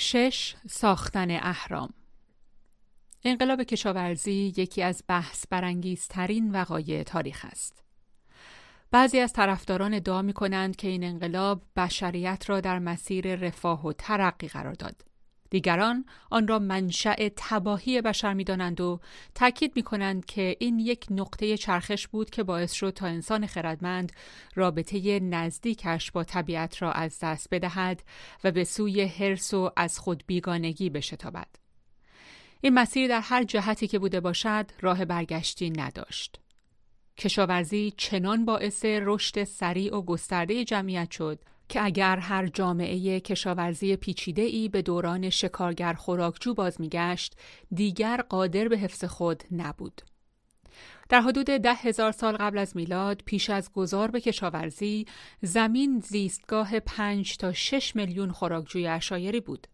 شش ساختن اهرام انقلاب کشاورزی یکی از بحث برانگیزترین وقایع تاریخ است. بعضی از طرفداران ادعا می کنند که این انقلاب بشریت را در مسیر رفاه و ترقی قرار داد. دیگران آن را منشأ تباهی بشر می دانند و تاکید می کنند که این یک نقطه چرخش بود که باعث شد تا انسان خردمند رابطه نزدیکش با طبیعت را از دست بدهد و به سوی حرس و از خود بیگانگی بشتابد. این مسیر در هر جهتی که بوده باشد راه برگشتی نداشت. کشاورزی چنان باعث رشد سریع و گسترده جمعیت شد که اگر هر جامعه کشاورزی پیچیده ای به دوران شکارگر خوراکجو باز میگشت دیگر قادر به حفظ خود نبود. در حدود ده هزار سال قبل از میلاد پیش از گذار به کشاورزی زمین زیستگاه پنج تا شش میلیون خوراکجوی اشایری بود.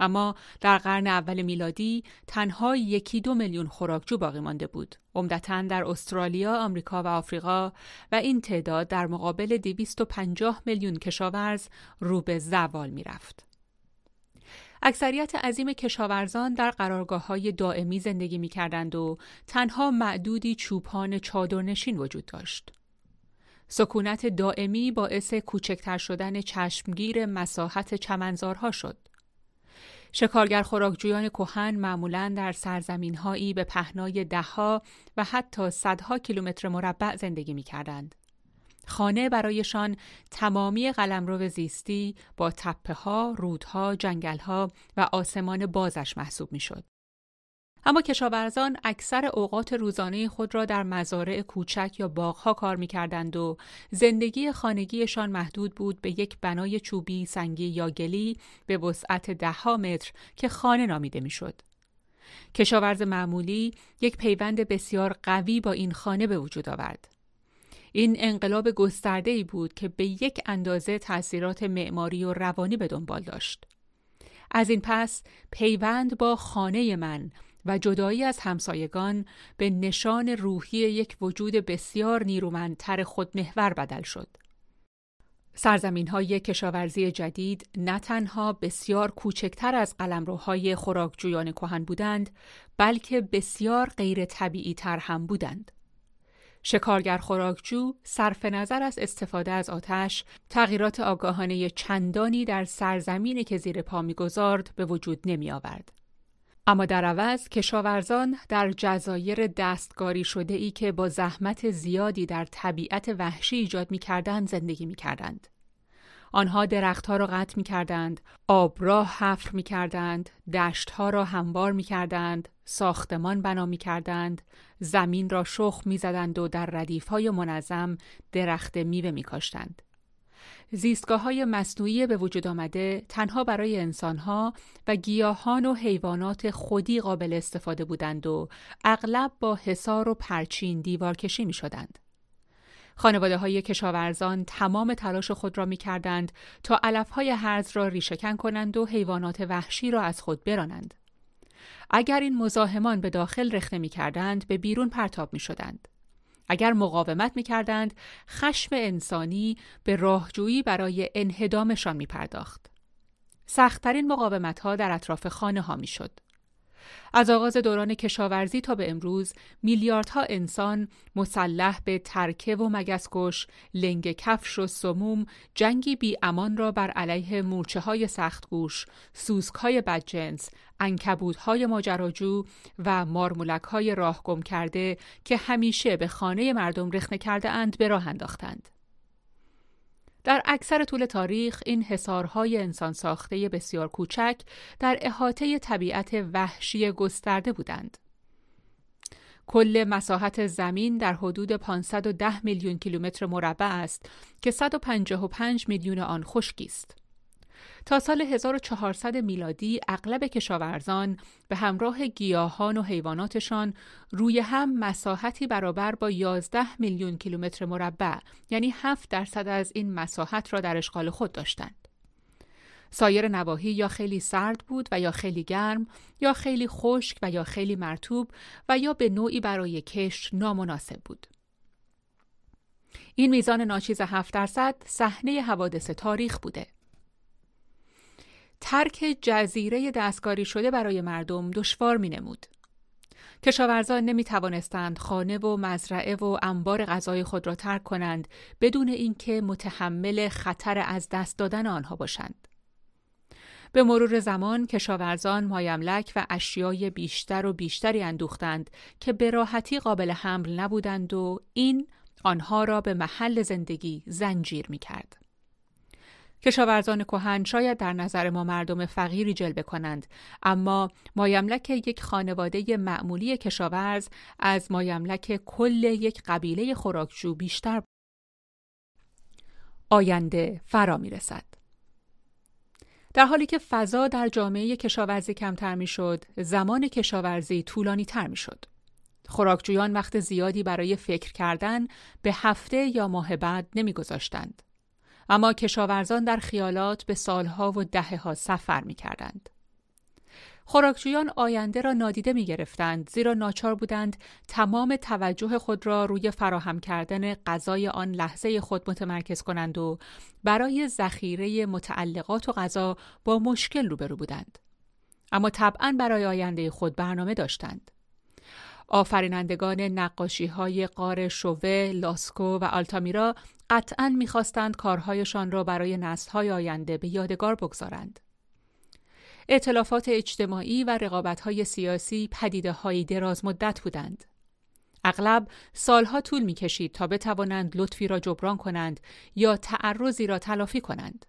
اما در قرن اول میلادی تنها یکی دو میلیون خوراکجو باقی مانده بود. عمدتا در استرالیا، آمریکا و آفریقا و این تعداد در مقابل 250 میلیون کشاورز رو به زوال می رفت. اکثریت عظیم کشاورزان در قرارگاه های دائمی زندگی می کردند و تنها معدودی چوپان چادرنشین وجود داشت. سکونت دائمی باعث کوچکتر شدن چشمگیر مساحت چمنزارها شد. شکارگر خوراکجویان کهن معمولا در سرزمینهایی به پهنای دهها و حتی صدها کیلومتر مربع زندگی می کردند. خانه برایشان تمامی قلمرو زیستی با تپه ها، رودها، جنگل ها و آسمان بازش محسوب می شد. اما کشاورزان اکثر اوقات روزانه خود را در مزارع کوچک یا باغها کار می‌کردند و زندگی خانگیشان محدود بود به یک بنای چوبی، سنگی یا گلی به وسعت دهها متر که خانه نامیده می‌شد. کشاورز معمولی یک پیوند بسیار قوی با این خانه به وجود آورد. این انقلاب گسترده ای بود که به یک اندازه تأثیرات معماری و روانی به دنبال داشت. از این پس پیوند با خانه من و جدایی از همسایگان به نشان روحی یک وجود بسیار نیرومندتر خودمحور بدل شد. سرزمین های کشاورزی جدید نه تنها بسیار کوچکتر از قلمروهای خوراکجویان کهن بودند بلکه بسیار غیر طبیعی تر هم بودند. شکارگر خوراکجو صرف نظر از استفاده از آتش تغییرات آگاهانه چندانی در سرزمینی که زیر پا می‌گذارد به وجود نمی آورد. اما در عوض کشاورزان در جزایر دستگاری شده ای که با زحمت زیادی در طبیعت وحشی ایجاد می کردند زندگی می کردند. آنها درختها را قطع می کردند، آبراه حفر می کردند، دشتها را هموار می کردند، ساختمان بنا می کردند، زمین را شخ می زدند و در ردیف های منظم درخت میوه می کاشتند. زیستگاه های مصنوعی به وجود آمده تنها برای انسانها و گیاهان و حیوانات خودی قابل استفاده بودند و اغلب با حصار و پرچین دیوار کشی می شدند. خانواده های کشاورزان تمام تلاش خود را می کردند تا علف های هرز را ریشهکن کنند و حیوانات وحشی را از خود برانند. اگر این مزاحمان به داخل رخنه می کردند به بیرون پرتاب می شدند. اگر مقاومت می کردند خشم انسانی به راهجویی برای انهدامشان می پرداخت. سختترین مقاومت ها در اطراف خانه ها می شد. از آغاز دوران کشاورزی تا به امروز میلیاردها انسان مسلح به ترکه و مگسکش، لنگ کفش و سموم جنگی بی امان را بر علیه مورچه های سختگوش، سوسک های بدجنس، انکبود های ماجراجو و مارمولک های راه گم کرده که همیشه به خانه مردم رخنه کرده اند به راه انداختند. در اکثر طول تاریخ این حصارهای انسان ساخته بسیار کوچک در احاطه طبیعت وحشی گسترده بودند. کل مساحت زمین در حدود 510 میلیون کیلومتر مربع است که 155 میلیون آن خشکی است. تا سال 1400 میلادی اغلب کشاورزان به همراه گیاهان و حیواناتشان روی هم مساحتی برابر با 11 میلیون کیلومتر مربع یعنی 7 درصد از این مساحت را در اشغال خود داشتند. سایر نواحی یا خیلی سرد بود و یا خیلی گرم یا خیلی خشک و یا خیلی مرتوب و یا به نوعی برای کشت نامناسب بود. این میزان ناچیز 7 درصد صحنه حوادث تاریخ بوده. ترک جزیره دستکاری شده برای مردم دشوار می نمود. کشاورزان نمی توانستند خانه و مزرعه و انبار غذای خود را ترک کنند بدون اینکه متحمل خطر از دست دادن آنها باشند. به مرور زمان کشاورزان مایملک و اشیای بیشتر و بیشتری اندوختند که به راحتی قابل حمل نبودند و این آنها را به محل زندگی زنجیر می کرد. کشاورزان کهن شاید در نظر ما مردم فقیری جلوه کنند اما مایملک یک خانواده معمولی کشاورز از مایملک کل یک قبیله خوراکجو بیشتر آینده فرا می رسد. در حالی که فضا در جامعه کشاورزی کمتر می شد، زمان کشاورزی طولانی تر می شد. خوراکجویان وقت زیادی برای فکر کردن به هفته یا ماه بعد نمی گذاشتند. اما کشاورزان در خیالات به سالها و دهه ها سفر می کردند. خوراکجویان آینده را نادیده می گرفتند زیرا ناچار بودند تمام توجه خود را روی فراهم کردن غذای آن لحظه خود متمرکز کنند و برای ذخیره متعلقات و غذا با مشکل روبرو بودند. اما طبعا برای آینده خود برنامه داشتند. آفرینندگان نقاشی های قار شوه، لاسکو و آلتامیرا قطعا می‌خواستند کارهایشان را برای نسلهای آینده به یادگار بگذارند. اعتلافات اجتماعی و رقابتهای سیاسی پدیده های دراز مدت بودند. اغلب سالها طول می کشید تا بتوانند لطفی را جبران کنند یا تعرضی را تلافی کنند.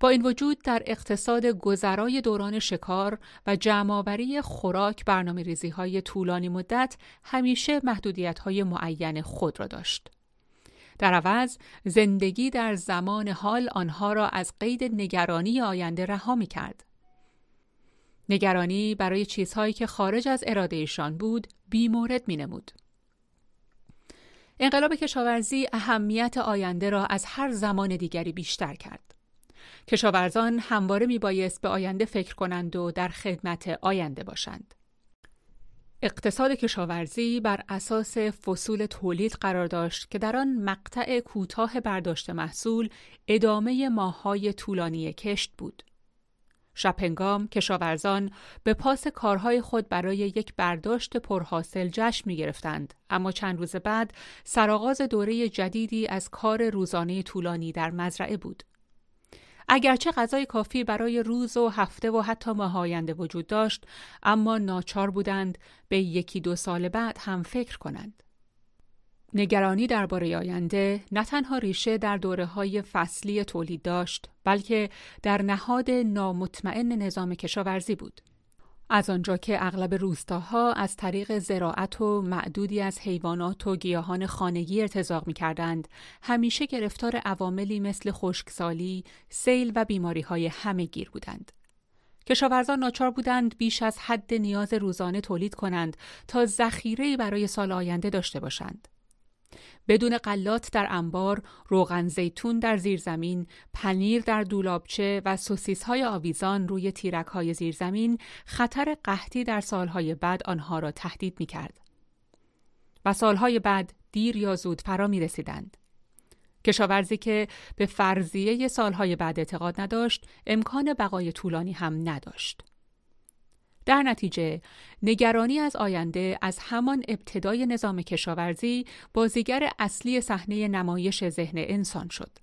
با این وجود در اقتصاد گذرای دوران شکار و جمعآوری خوراک برنامه ریزی های طولانی مدت همیشه محدودیت های معین خود را داشت. در عوض زندگی در زمان حال آنها را از قید نگرانی آینده رها می کرد. نگرانی برای چیزهایی که خارج از ارادهشان بود بیمورد می نمود. انقلاب کشاورزی اهمیت آینده را از هر زمان دیگری بیشتر کرد. کشاورزان همواره می بایست به آینده فکر کنند و در خدمت آینده باشند. اقتصاد کشاورزی بر اساس فصول تولید قرار داشت که در آن مقطع کوتاه برداشت محصول ادامه ماههای طولانی کشت بود. شپنگام کشاورزان به پاس کارهای خود برای یک برداشت پرحاصل جشن می گرفتند اما چند روز بعد سرآغاز دوره جدیدی از کار روزانه طولانی در مزرعه بود. اگرچه غذای کافی برای روز و هفته و حتی ماه آینده وجود داشت اما ناچار بودند به یکی دو سال بعد هم فکر کنند. نگرانی درباره آینده نه تنها ریشه در دوره های فصلی تولید داشت بلکه در نهاد نامطمئن نظام کشاورزی بود. از آنجا که اغلب روستاها از طریق زراعت و معدودی از حیوانات و گیاهان خانگی ارتزاق می کردند، همیشه گرفتار عواملی مثل خشکسالی، سیل و بیماری های همه گیر بودند. کشاورزان ناچار بودند بیش از حد نیاز روزانه تولید کنند تا ذخیره برای سال آینده داشته باشند. بدون قلات در انبار، روغن زیتون در زیرزمین، پنیر در دولابچه و سوسیس های آویزان روی تیرک های زیرزمین خطر قحطی در سالهای بعد آنها را تهدید می کرد. و سالهای بعد دیر یا زود فرا می رسیدند. کشاورزی که به فرضیه سالهای بعد اعتقاد نداشت، امکان بقای طولانی هم نداشت. در نتیجه نگرانی از آینده از همان ابتدای نظام کشاورزی بازیگر اصلی صحنه نمایش ذهن انسان شد.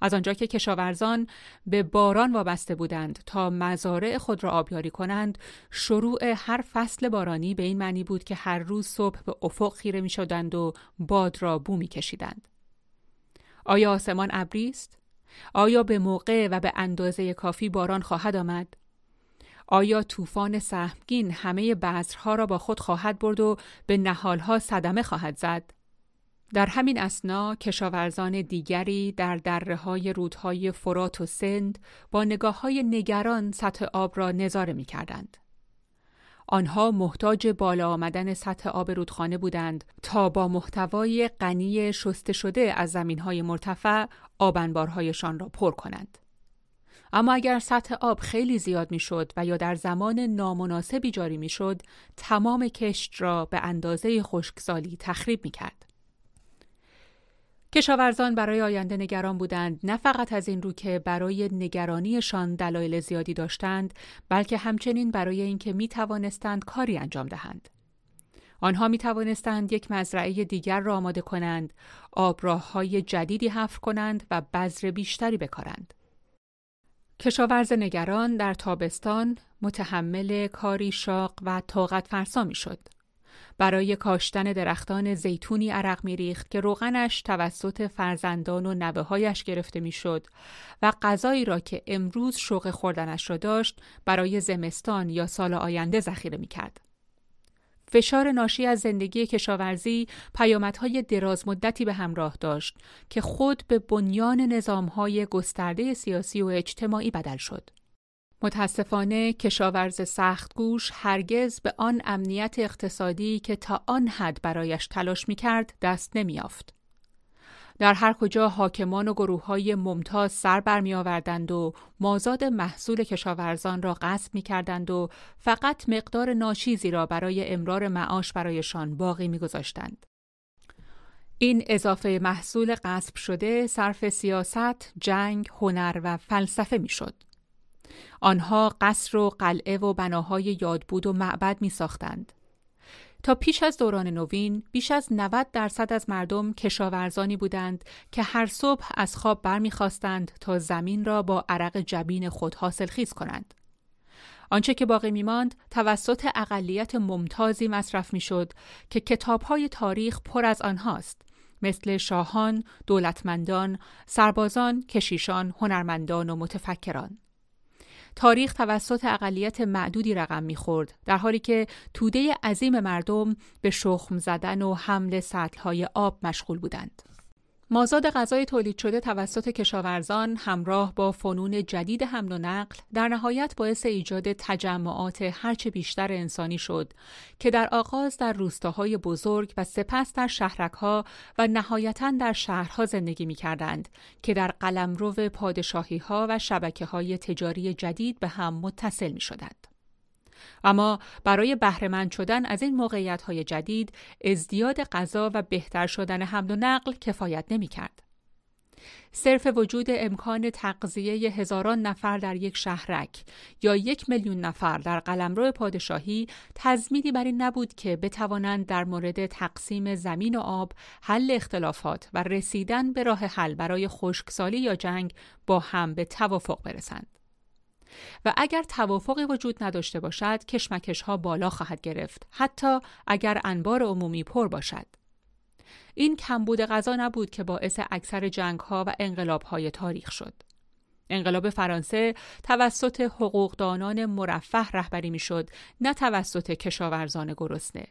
از آنجا که کشاورزان به باران وابسته بودند تا مزارع خود را آبیاری کنند، شروع هر فصل بارانی به این معنی بود که هر روز صبح به افق خیره می شدند و باد را بو می کشیدند. آیا آسمان ابری است؟ آیا به موقع و به اندازه کافی باران خواهد آمد؟ آیا طوفان سهمگین همه بذرها را با خود خواهد برد و به نهالها صدمه خواهد زد؟ در همین اسنا کشاورزان دیگری در دره های رودهای فرات و سند با نگاه های نگران سطح آب را نظاره می کردند. آنها محتاج بالا آمدن سطح آب رودخانه بودند تا با محتوای غنی شسته شده از زمین های مرتفع آبنبارهایشان را پر کنند. اما اگر سطح آب خیلی زیاد می‌شد و یا در زمان نامناسبی جاری می‌شد تمام کشت را به اندازه خشکسالی تخریب می کرد. کشاورزان برای آینده نگران بودند نه فقط از این رو که برای نگرانیشان دلایل زیادی داشتند بلکه همچنین برای اینکه می توانستند کاری انجام دهند. آنها می توانستند یک مزرعه دیگر را آماده کنند، آبراه های جدیدی حفر کنند و بذر بیشتری بکارند. کشاورز نگران در تابستان متحمل کاری شاق و طاقت فرسا می شد. برای کاشتن درختان زیتونی عرق میریخت که روغنش توسط فرزندان و نوههایش گرفته می‌شد و غذایی را که امروز شوق خوردنش را داشت برای زمستان یا سال آینده ذخیره می‌کرد. فشار ناشی از زندگی کشاورزی پیامدهای دراز مدتی به همراه داشت که خود به بنیان نظامهای گسترده سیاسی و اجتماعی بدل شد. متاسفانه کشاورز سختگوش هرگز به آن امنیت اقتصادی که تا آن حد برایش تلاش می کرد دست نمیافت. در هر کجا حاکمان و گروه های ممتاز سر برمی آوردند و مازاد محصول کشاورزان را غصب می کردند و فقط مقدار ناچیزی را برای امرار معاش برایشان باقی می گذاشتند. این اضافه محصول غصب شده صرف سیاست، جنگ، هنر و فلسفه می شد. آنها قصر و قلعه و بناهای یادبود و معبد می ساختند. تا پیش از دوران نوین بیش از 90 درصد از مردم کشاورزانی بودند که هر صبح از خواب برمیخواستند تا زمین را با عرق جبین خود حاصل خیز کنند. آنچه که باقی میماند توسط اقلیت ممتازی مصرف می‌شد که کتابهای تاریخ پر از آنهاست مثل شاهان، دولتمندان، سربازان، کشیشان، هنرمندان و متفکران. تاریخ توسط اقلیت معدودی رقم می‌خورد در حالی که توده عظیم مردم به شخم زدن و حمل سطلهای آب مشغول بودند. مازاد غذای تولید شده توسط کشاورزان همراه با فنون جدید حمل و نقل در نهایت باعث ایجاد تجمعات هرچه بیشتر انسانی شد که در آغاز در روستاهای بزرگ و سپس در شهرکها و نهایتا در شهرها زندگی می کردند که در قلمرو پادشاهی ها و شبکه های تجاری جدید به هم متصل می شدند. اما برای بهرهمند شدن از این موقعیت های جدید ازدیاد غذا و بهتر شدن حمل و نقل کفایت نمی کرد. صرف وجود امکان تغذیه هزاران نفر در یک شهرک یا یک میلیون نفر در قلمرو پادشاهی تضمینی بر این نبود که بتوانند در مورد تقسیم زمین و آب حل اختلافات و رسیدن به راه حل برای خشکسالی یا جنگ با هم به توافق برسند. و اگر توافقی وجود نداشته باشد کشمکش ها بالا خواهد گرفت حتی اگر انبار عمومی پر باشد. این کمبود غذا نبود که باعث اکثر جنگ ها و انقلاب های تاریخ شد. انقلاب فرانسه توسط حقوقدانان مرفه رهبری می‌شد نه توسط کشاورزان گرسنه.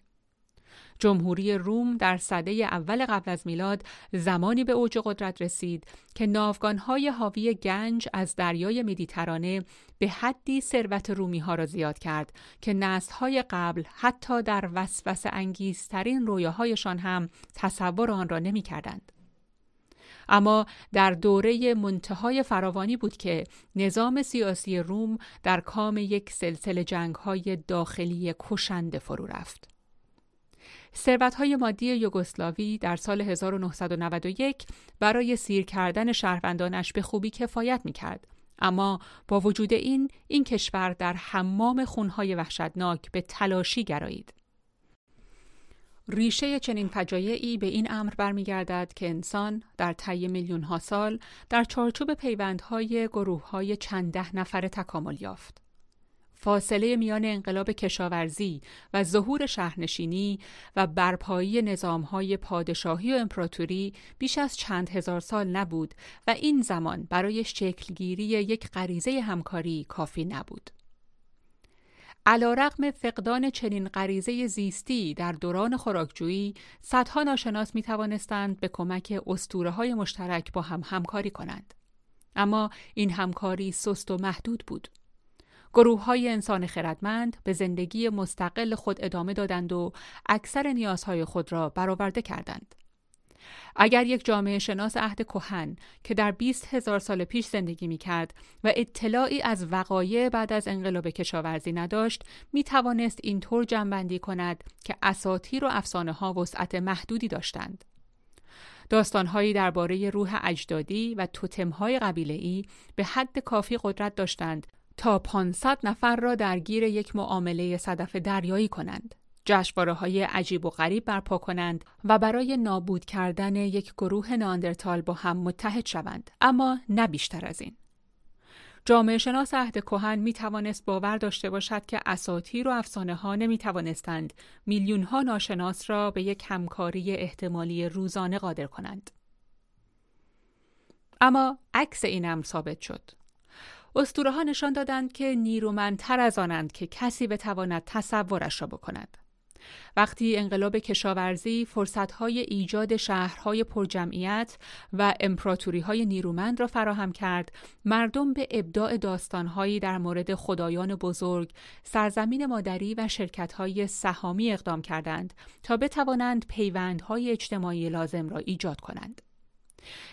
جمهوری روم در صده اول قبل از میلاد زمانی به اوج قدرت رسید که ناوگانهای حاوی گنج از دریای مدیترانه به حدی ثروت رومی ها را زیاد کرد که نسلهای قبل حتی در وسوسه انگیزترین رویاهایشان هم تصور آن را نمی کردند. اما در دوره منتهای فراوانی بود که نظام سیاسی روم در کام یک سلسله جنگهای داخلی کشنده فرو رفت. ثروتهای مادی یوگسلاوی در سال 1991 برای سیر کردن شهروندانش به خوبی کفایت می کرد. اما با وجود این این کشور در حمام خونهای وحشتناک به تلاشی گرایید. ریشه چنین فجایعی به این امر برمیگردد که انسان در طی میلیون ها سال در چارچوب پیوندهای گروه های چند ده نفره تکامل یافت. فاصله میان انقلاب کشاورزی و ظهور شهرنشینی و برپایی نظامهای پادشاهی و امپراتوری بیش از چند هزار سال نبود و این زمان برای شکلگیری یک غریزه همکاری کافی نبود. علا رقم فقدان چنین غریزه زیستی در دوران خوراکجویی، صدها ناشناس می توانستند به کمک استوره های مشترک با هم همکاری کنند. اما این همکاری سست و محدود بود. گروه های انسان خردمند به زندگی مستقل خود ادامه دادند و اکثر نیازهای خود را برآورده کردند. اگر یک جامعه شناس عهد کهن که در 20 هزار سال پیش زندگی می کرد و اطلاعی از وقایع بعد از انقلاب کشاورزی نداشت می توانست اینطور جنبندی کند که اساطیر و افسانه ها وسعت محدودی داشتند. داستانهایی درباره روح اجدادی و توتمهای قبیله‌ای به حد کافی قدرت داشتند تا 500 نفر را درگیر یک معامله صدف دریایی کنند. جشنواره های عجیب و غریب برپا کنند و برای نابود کردن یک گروه ناندرتال با هم متحد شوند اما نه بیشتر از این جامعه شناس عهد کهن می توانست باور داشته باشد که اساطیر و افسانه ها نمی توانستند میلیون ها ناشناس را به یک همکاری احتمالی روزانه قادر کنند. اما عکس این امر ثابت شد. اسطوره ها نشان دادند که نیرومندتر از آنند که کسی بتواند تصورش را بکند. وقتی انقلاب کشاورزی فرصتهای ایجاد شهرهای پرجمعیت و امپراتوریهای نیرومند را فراهم کرد، مردم به ابداع داستانهایی در مورد خدایان بزرگ، سرزمین مادری و شرکتهای سهامی اقدام کردند تا بتوانند پیوندهای اجتماعی لازم را ایجاد کنند.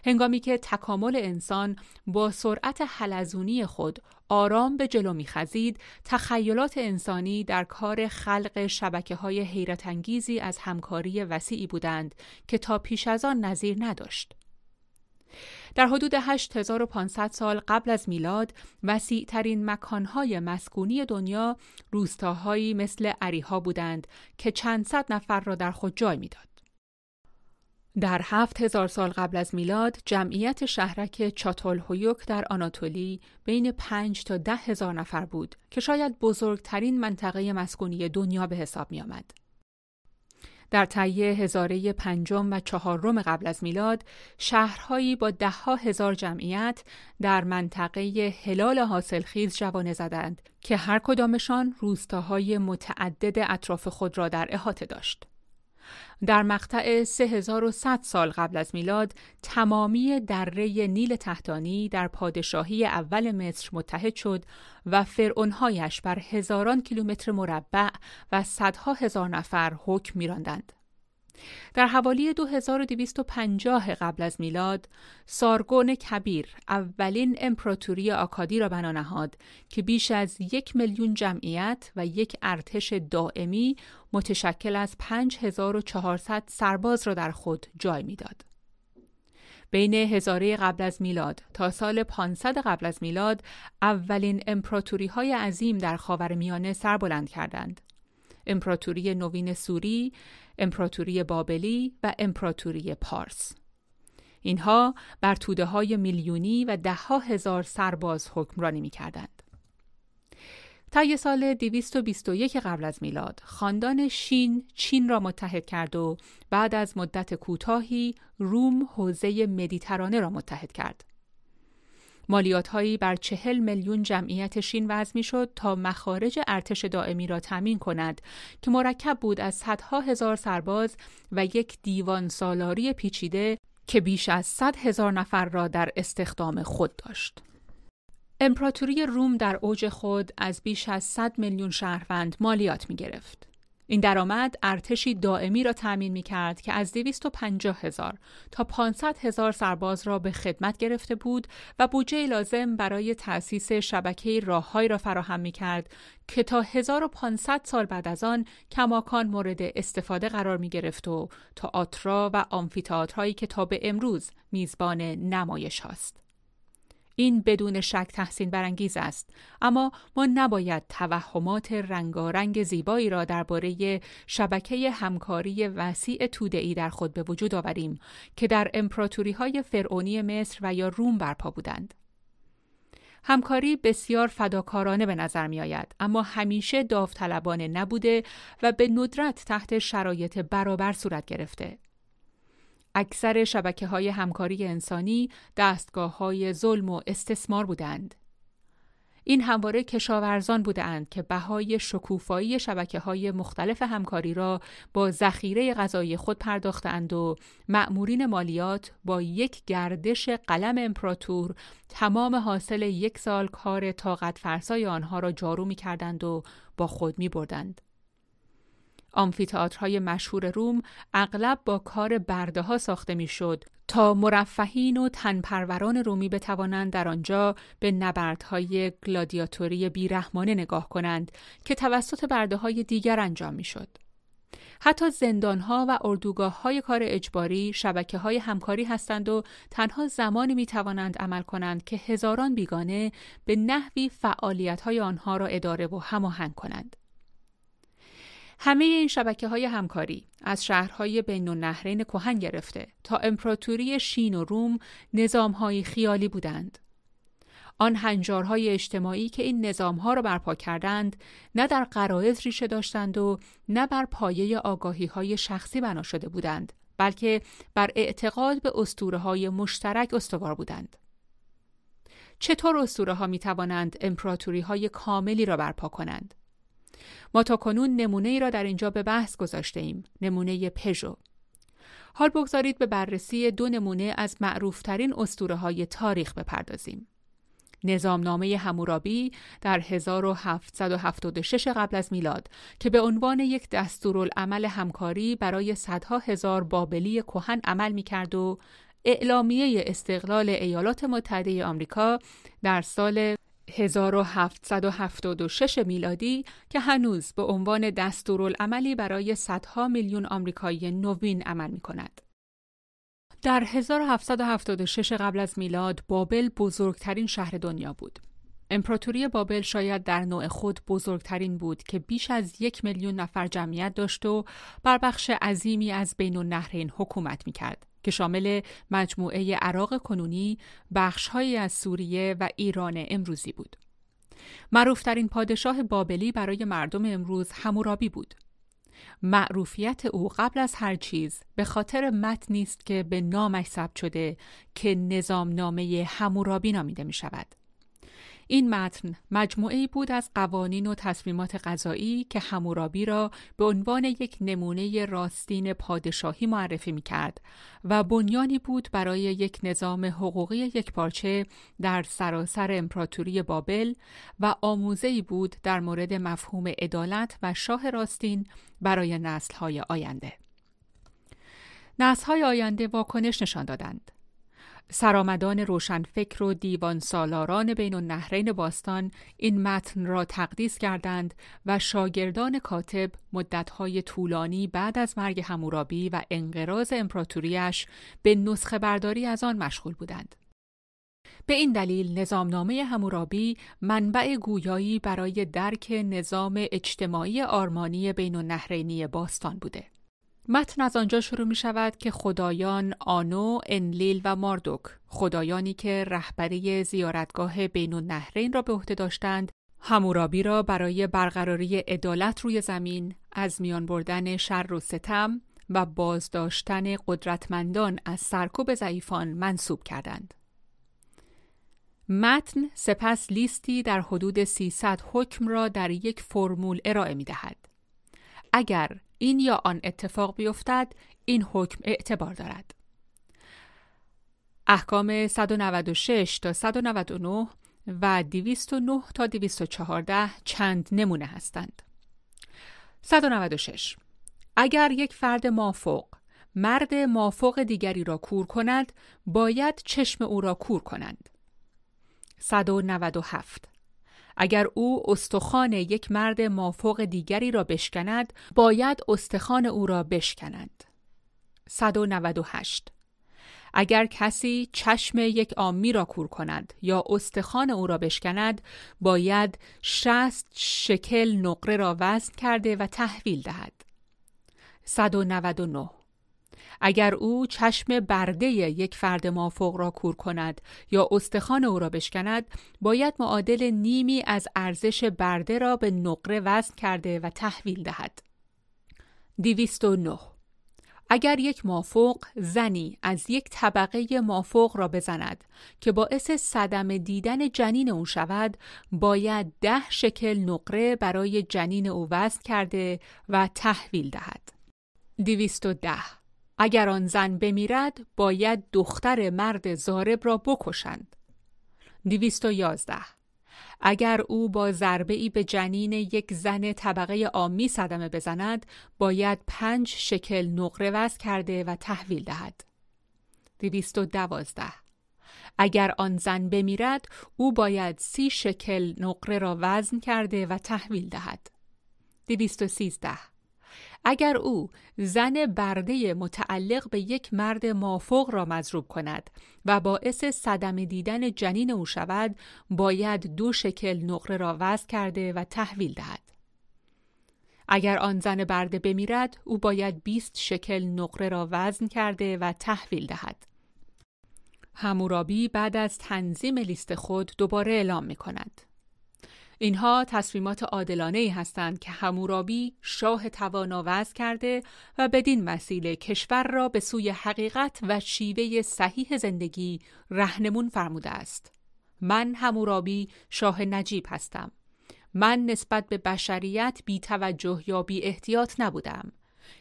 هنگامی که تکامل انسان با سرعت حلزونی خود آرام به جلو میخزید تخیلات انسانی در کار خلق شبکه های حیرت انگیزی از همکاری وسیعی بودند که تا پیش از آن نظیر نداشت. در حدود 8500 سال قبل از میلاد وسیع ترین مکانهای مسکونی دنیا روستاهایی مثل عریها بودند که چند صد نفر را در خود جای می‌داد. در هفت هزار سال قبل از میلاد جمعیت شهرک چاتول هویوک در آناتولی بین پنج تا ده هزار نفر بود که شاید بزرگترین منطقه مسکونی دنیا به حساب می آمد. در تهیه هزاره پنجم و چهارم قبل از میلاد شهرهایی با دهها هزار جمعیت در منطقه هلال حاصلخیز جوانه زدند که هر کدامشان روستاهای متعدد اطراف خود را در احاطه داشت. در مقطع 3100 سال قبل از میلاد تمامی دره نیل تحتانی در پادشاهی اول مصر متحد شد و فرعونهایش بر هزاران کیلومتر مربع و صدها هزار نفر حکم میراندند. در حوالی 2250 قبل از میلاد سارگون کبیر اولین امپراتوری آکادی را بنا نهاد که بیش از یک میلیون جمعیت و یک ارتش دائمی متشکل از 5400 سرباز را در خود جای می‌داد. بین هزاره قبل از میلاد تا سال 500 قبل از میلاد اولین امپراتوری های عظیم در خاورمیانه سر بلند کردند. امپراتوری نوین سوری، امپراتوری بابلی و امپراتوری پارس. اینها بر توده های میلیونی و دهها هزار سرباز حکمرانی می کردند. طی سال 221 قبل از میلاد خاندان شین چین را متحد کرد و بعد از مدت کوتاهی روم حوزه مدیترانه را متحد کرد. مالیات هایی بر چهل میلیون جمعیت شین وضع شد تا مخارج ارتش دائمی را تمین کند که مرکب بود از صدها هزار سرباز و یک دیوان سالاری پیچیده که بیش از صد هزار نفر را در استخدام خود داشت. امپراتوری روم در اوج خود از بیش از 100 میلیون شهروند مالیات می گرفت. این درآمد ارتشی دائمی را تأمین می کرد که از 250 هزار تا 500 هزار سرباز را به خدمت گرفته بود و بودجه لازم برای تأسیس شبکه راههایی را فراهم می کرد که تا 1500 سال بعد از آن کماکان مورد استفاده قرار می گرفت و تئاترها و آمفیتئاترهایی که تا به امروز میزبان نمایش هاست. این بدون شک تحسین برانگیز است. اما ما نباید توهمات رنگارنگ زیبایی را درباره شبکه همکاری وسیع توده‌ای در خود به وجود آوریم که در امپراتوری های فرعونی مصر و یا روم برپا بودند. همکاری بسیار فداکارانه به نظر می آید اما همیشه داوطلبانه نبوده و به ندرت تحت شرایط برابر صورت گرفته. اکثر شبکه های همکاری انسانی دستگاه های ظلم و استثمار بودند. این همواره کشاورزان بودند که بهای شکوفایی شبکه های مختلف همکاری را با ذخیره غذایی خود پرداختند و مأمورین مالیات با یک گردش قلم امپراتور تمام حاصل یک سال کار طاقت فرسای آنها را جارو می کردند و با خود می بردند. آمفیتئاترهای مشهور روم اغلب با کار برده ها ساخته می‌شد تا مرفهین و تنپروران رومی بتوانند در آنجا به نبردهای گلادیاتوری بیرحمانه نگاه کنند که توسط برده های دیگر انجام می‌شد. حتی زندانها و اردوگاه های کار اجباری شبکه های همکاری هستند و تنها زمانی می توانند عمل کنند که هزاران بیگانه به نحوی فعالیت های آنها را اداره و هماهنگ کنند. همه این شبکه های همکاری از شهرهای بین النهرین کهن گرفته تا امپراتوری شین و روم نظام خیالی بودند. آن هنجارهای اجتماعی که این نظامها را برپا کردند نه در قرائز ریشه داشتند و نه بر پایه آگاهی های شخصی بنا شده بودند بلکه بر اعتقاد به اسطوره های مشترک استوار بودند. چطور اسطوره ها می توانند امپراتوری های کاملی را برپا کنند؟ ما تا کنون نمونه ای را در اینجا به بحث گذاشته ایم. نمونه پژو. حال بگذارید به بررسی دو نمونه از معروفترین اسطوره های تاریخ بپردازیم. نظامنامه همورابی در 1776 قبل از میلاد که به عنوان یک دستورالعمل همکاری برای صدها هزار بابلی کهن عمل می کرد و اعلامیه استقلال ایالات متحده آمریکا در سال 1776 میلادی که هنوز به عنوان دستورالعملی برای صدها میلیون آمریکایی نوین عمل می کند. در 1776 قبل از میلاد بابل بزرگترین شهر دنیا بود. امپراتوری بابل شاید در نوع خود بزرگترین بود که بیش از یک میلیون نفر جمعیت داشت و بر بخش عظیمی از بین النهرین حکومت می کرد که شامل مجموعه عراق کنونی، بخشهایی از سوریه و ایران امروزی بود. معروفترین پادشاه بابلی برای مردم امروز همورابی بود. معروفیت او قبل از هر چیز به خاطر متنی است که به نامش ثبت شده که نظام نامه همورابی نامیده می شود. این متن مجموعه بود از قوانین و تصمیمات قضایی که همورابی را به عنوان یک نمونه راستین پادشاهی معرفی می کرد و بنیانی بود برای یک نظام حقوقی یکپارچه در سراسر امپراتوری بابل و آموزه‌ای بود در مورد مفهوم عدالت و شاه راستین برای نسل‌های آینده. نسل‌های آینده واکنش نشان دادند. سرآمدان روشنفکر و دیوان سالاران بین النهرین باستان این متن را تقدیس کردند و شاگردان کاتب مدتهای طولانی بعد از مرگ همورابی و انقراض امپراتوریش به نسخه برداری از آن مشغول بودند. به این دلیل نظامنامه همورابی منبع گویایی برای درک نظام اجتماعی آرمانی بین النهرینی باستان بوده. متن از آنجا شروع می شود که خدایان آنو، انلیل و ماردوک خدایانی که رهبری زیارتگاه بین النهرین را به عهده داشتند همورابی را برای برقراری عدالت روی زمین از میان بردن شر و ستم و بازداشتن قدرتمندان از سرکوب ضعیفان منصوب کردند. متن سپس لیستی در حدود 300 حکم را در یک فرمول ارائه می دهد. اگر این یا آن اتفاق بیفتد این حکم اعتبار دارد. احکام 196 تا 199 و 209 تا 214 چند نمونه هستند. 196 اگر یک فرد مافوق مرد مافوق دیگری را کور کند باید چشم او را کور کنند. 197 اگر او استخوان یک مرد مافوق دیگری را بشکند باید استخوان او را بشکنند 198 اگر کسی چشم یک آمی را کور کند یا استخوان او را بشکند باید شست شکل نقره را وزن کرده و تحویل دهد. 199 اگر او چشم برده یک فرد مافوق را کور کند یا استخوان او را بشکند باید معادل نیمی از ارزش برده را به نقره وزن کرده و تحویل دهد. 209 اگر یک مافوق زنی از یک طبقه مافوق را بزند که باعث صدم دیدن جنین او شود باید ده شکل نقره برای جنین او وزن کرده و تحویل دهد. 210 اگر آن زن بمیرد باید دختر مرد زارب را بکشند. 211 اگر او با ضربه ای به جنین یک زن طبقه آمی صدمه بزند باید پنج شکل نقره وز کرده و تحویل دهد. 212 اگر آن زن بمیرد او باید سی شکل نقره را وزن کرده و تحویل دهد. 213 اگر او زن برده متعلق به یک مرد مافوق را مضروب کند و باعث صدم دیدن جنین او شود باید دو شکل نقره را وضع کرده و تحویل دهد. اگر آن زن برده بمیرد او باید 20 شکل نقره را وزن کرده و تحویل دهد. همورابی بعد از تنظیم لیست خود دوباره اعلام می کند اینها تصمیمات عادلانه ای هستند که همورابی شاه توانا وضع کرده و بدین وسیله کشور را به سوی حقیقت و شیوه صحیح زندگی رهنمون فرموده است. من همورابی شاه نجیب هستم. من نسبت به بشریت بی توجه یا بی احتیاط نبودم.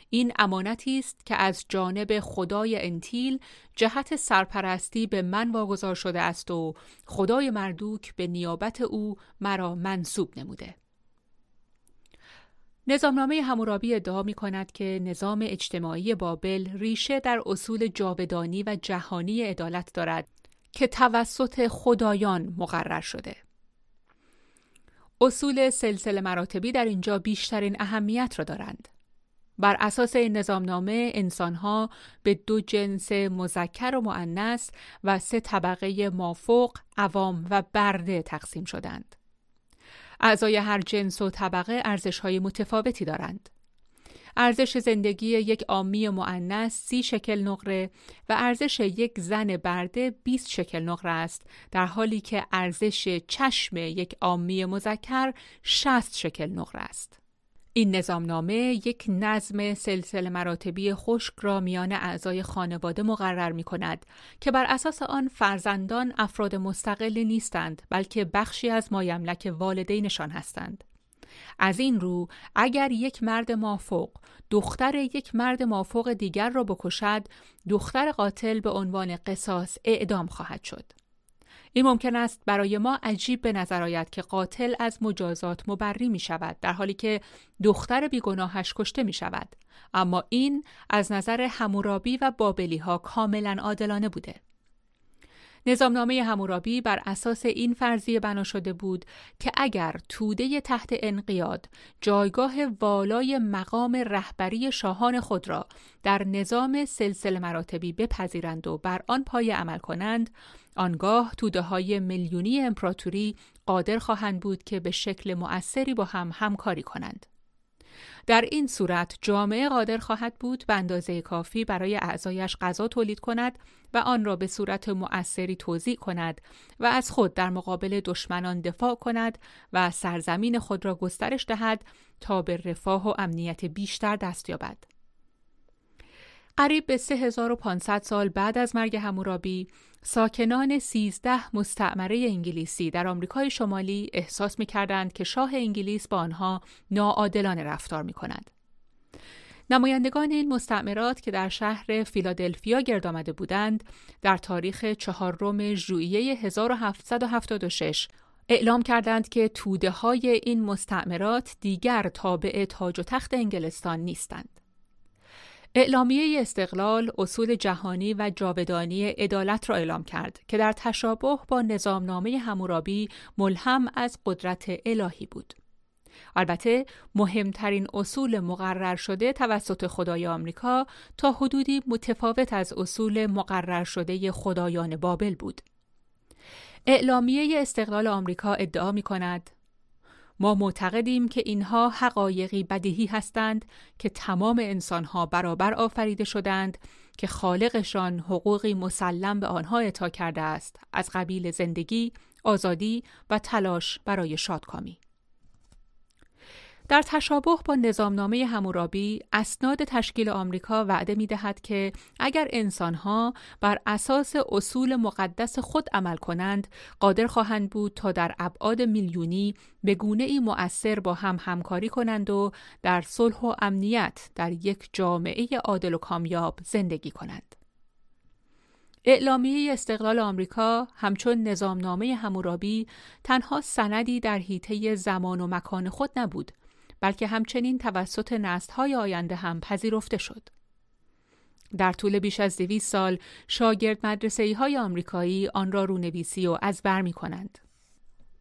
این امانتی است که از جانب خدای انتیل جهت سرپرستی به من واگذار شده است و خدای مردوک به نیابت او مرا منصوب نموده. نظامنامه همورابی ادعا می کند که نظام اجتماعی بابل ریشه در اصول جاودانی و جهانی عدالت دارد که توسط خدایان مقرر شده. اصول سلسله مراتبی در اینجا بیشترین اهمیت را دارند. بر اساس این نظامنامه انسانها به دو جنس مذکر و معنس و سه طبقه مافوق، عوام و برده تقسیم شدند. اعضای هر جنس و طبقه ارزش‌های متفاوتی دارند. ارزش زندگی یک عامی معنس سی شکل نقره و ارزش یک زن برده 20 شکل نقره است در حالی که ارزش چشم یک عامی مذکر 60 شکل نقره است. این نظامنامه یک نظم سلسله مراتبی خشک را میان اعضای خانواده مقرر می کند که بر اساس آن فرزندان افراد مستقلی نیستند بلکه بخشی از مایملک والدینشان هستند. از این رو اگر یک مرد مافوق دختر یک مرد مافوق دیگر را بکشد دختر قاتل به عنوان قصاص اعدام خواهد شد. این ممکن است برای ما عجیب به نظر آید که قاتل از مجازات مبری می شود در حالی که دختر بیگناهش کشته می شود. اما این از نظر همورابی و بابلی ها کاملا عادلانه بوده. نظامنامه همورابی بر اساس این فرضیه بنا شده بود که اگر توده تحت انقیاد جایگاه والای مقام رهبری شاهان خود را در نظام سلسله مراتبی بپذیرند و بر آن پایه عمل کنند آنگاه توده های میلیونی امپراتوری قادر خواهند بود که به شکل مؤثری با هم همکاری کنند. در این صورت جامعه قادر خواهد بود به اندازه کافی برای اعضایش غذا تولید کند و آن را به صورت مؤثری توضیح کند و از خود در مقابل دشمنان دفاع کند و سرزمین خود را گسترش دهد تا به رفاه و امنیت بیشتر دست یابد. قریب به 3500 سال بعد از مرگ همورابی ساکنان 13 مستعمره انگلیسی در آمریکای شمالی احساس می کردند که شاه انگلیس با آنها ناعادلانه رفتار می کند. نمایندگان این مستعمرات که در شهر فیلادلفیا گرد آمده بودند در تاریخ چهارم ژوئیه 1776 اعلام کردند که توده های این مستعمرات دیگر تابع تاج و تخت انگلستان نیستند. اعلامیه استقلال اصول جهانی و جاودانی عدالت را اعلام کرد که در تشابه با نظامنامه همورابی ملهم از قدرت الهی بود. البته مهمترین اصول مقرر شده توسط خدای آمریکا تا حدودی متفاوت از اصول مقرر شده خدایان بابل بود. اعلامیه استقلال آمریکا ادعا می کند ما معتقدیم که اینها حقایقی بدیهی هستند که تمام انسانها برابر آفریده شدند که خالقشان حقوقی مسلم به آنها اعطا کرده است از قبیل زندگی، آزادی و تلاش برای شادکامی. در تشابه با نظامنامه همورابی اسناد تشکیل آمریکا وعده می دهد که اگر انسانها بر اساس اصول مقدس خود عمل کنند قادر خواهند بود تا در ابعاد میلیونی به گونه ای مؤثر با هم همکاری کنند و در صلح و امنیت در یک جامعه عادل و کامیاب زندگی کنند. اعلامیه استقلال آمریکا همچون نظامنامه همورابی تنها سندی در حیطه زمان و مکان خود نبود بلکه همچنین توسط نسل‌های آینده هم پذیرفته شد. در طول بیش از دویست سال شاگرد مدرسه های آمریکایی آن را رونویسی و از بر می کنند.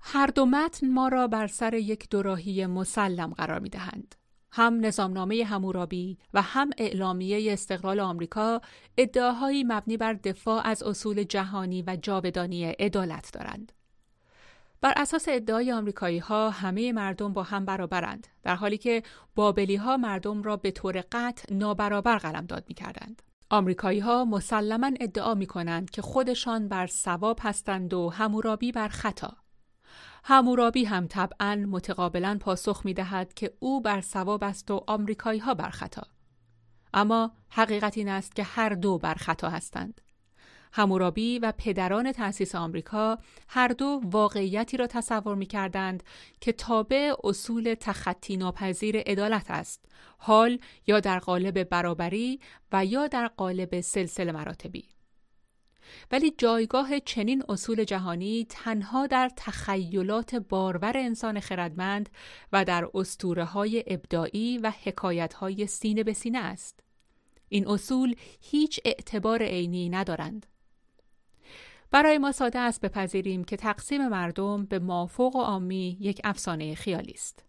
هر دو متن ما را بر سر یک دوراهی مسلم قرار می دهند. هم نظامنامه همورابی و هم اعلامیه استقلال آمریکا ادعاهایی مبنی بر دفاع از اصول جهانی و جاودانی عدالت دارند. بر اساس ادعای آمریکایی ها همه مردم با هم برابرند در حالی که بابلی ها مردم را به طور قطع نابرابر قلمداد می کردند. آمریکایی ها مسلما ادعا می کنند که خودشان بر ثواب هستند و همورابی بر خطا. همورابی هم طبعا متقابلا پاسخ می دهد که او بر ثواب است و آمریکایی ها بر خطا. اما حقیقت این است که هر دو بر خطا هستند. همورابی و پدران تأسیس آمریکا هر دو واقعیتی را تصور می کردند که تابع اصول تخطی ناپذیر عدالت است حال یا در قالب برابری و یا در قالب سلسله مراتبی ولی جایگاه چنین اصول جهانی تنها در تخیلات بارور انسان خردمند و در اسطوره های ابداعی و حکایت های سینه به سینه است. این اصول هیچ اعتبار عینی ندارند. برای ما ساده است بپذیریم که تقسیم مردم به مافوق و عامی یک افسانه خیالی است.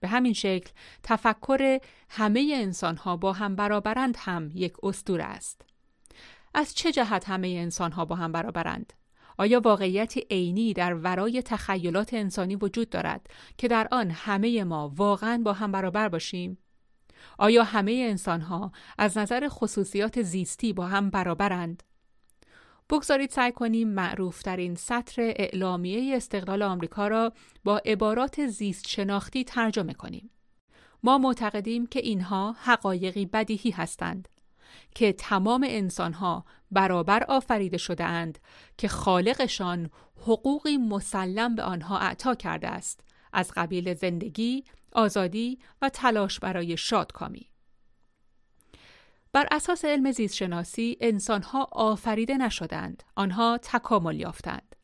به همین شکل تفکر همه انسانها با هم برابرند هم یک اسطوره است. از چه جهت همه انسانها با هم برابرند؟ آیا واقعیت عینی در ورای تخیلات انسانی وجود دارد که در آن همه ما واقعا با هم برابر باشیم؟ آیا همه انسانها از نظر خصوصیات زیستی با هم برابرند؟ بگذارید سعی کنیم معروفترین سطر اعلامیه استقلال آمریکا را با عبارات زیست شناختی ترجمه کنیم. ما معتقدیم که اینها حقایقی بدیهی هستند که تمام انسانها برابر آفریده شده اند که خالقشان حقوقی مسلم به آنها اعطا کرده است از قبیل زندگی، آزادی و تلاش برای شادکامی. بر اساس علم زیست شناسی انسانها آفریده نشدند. آنها تکامل یافتند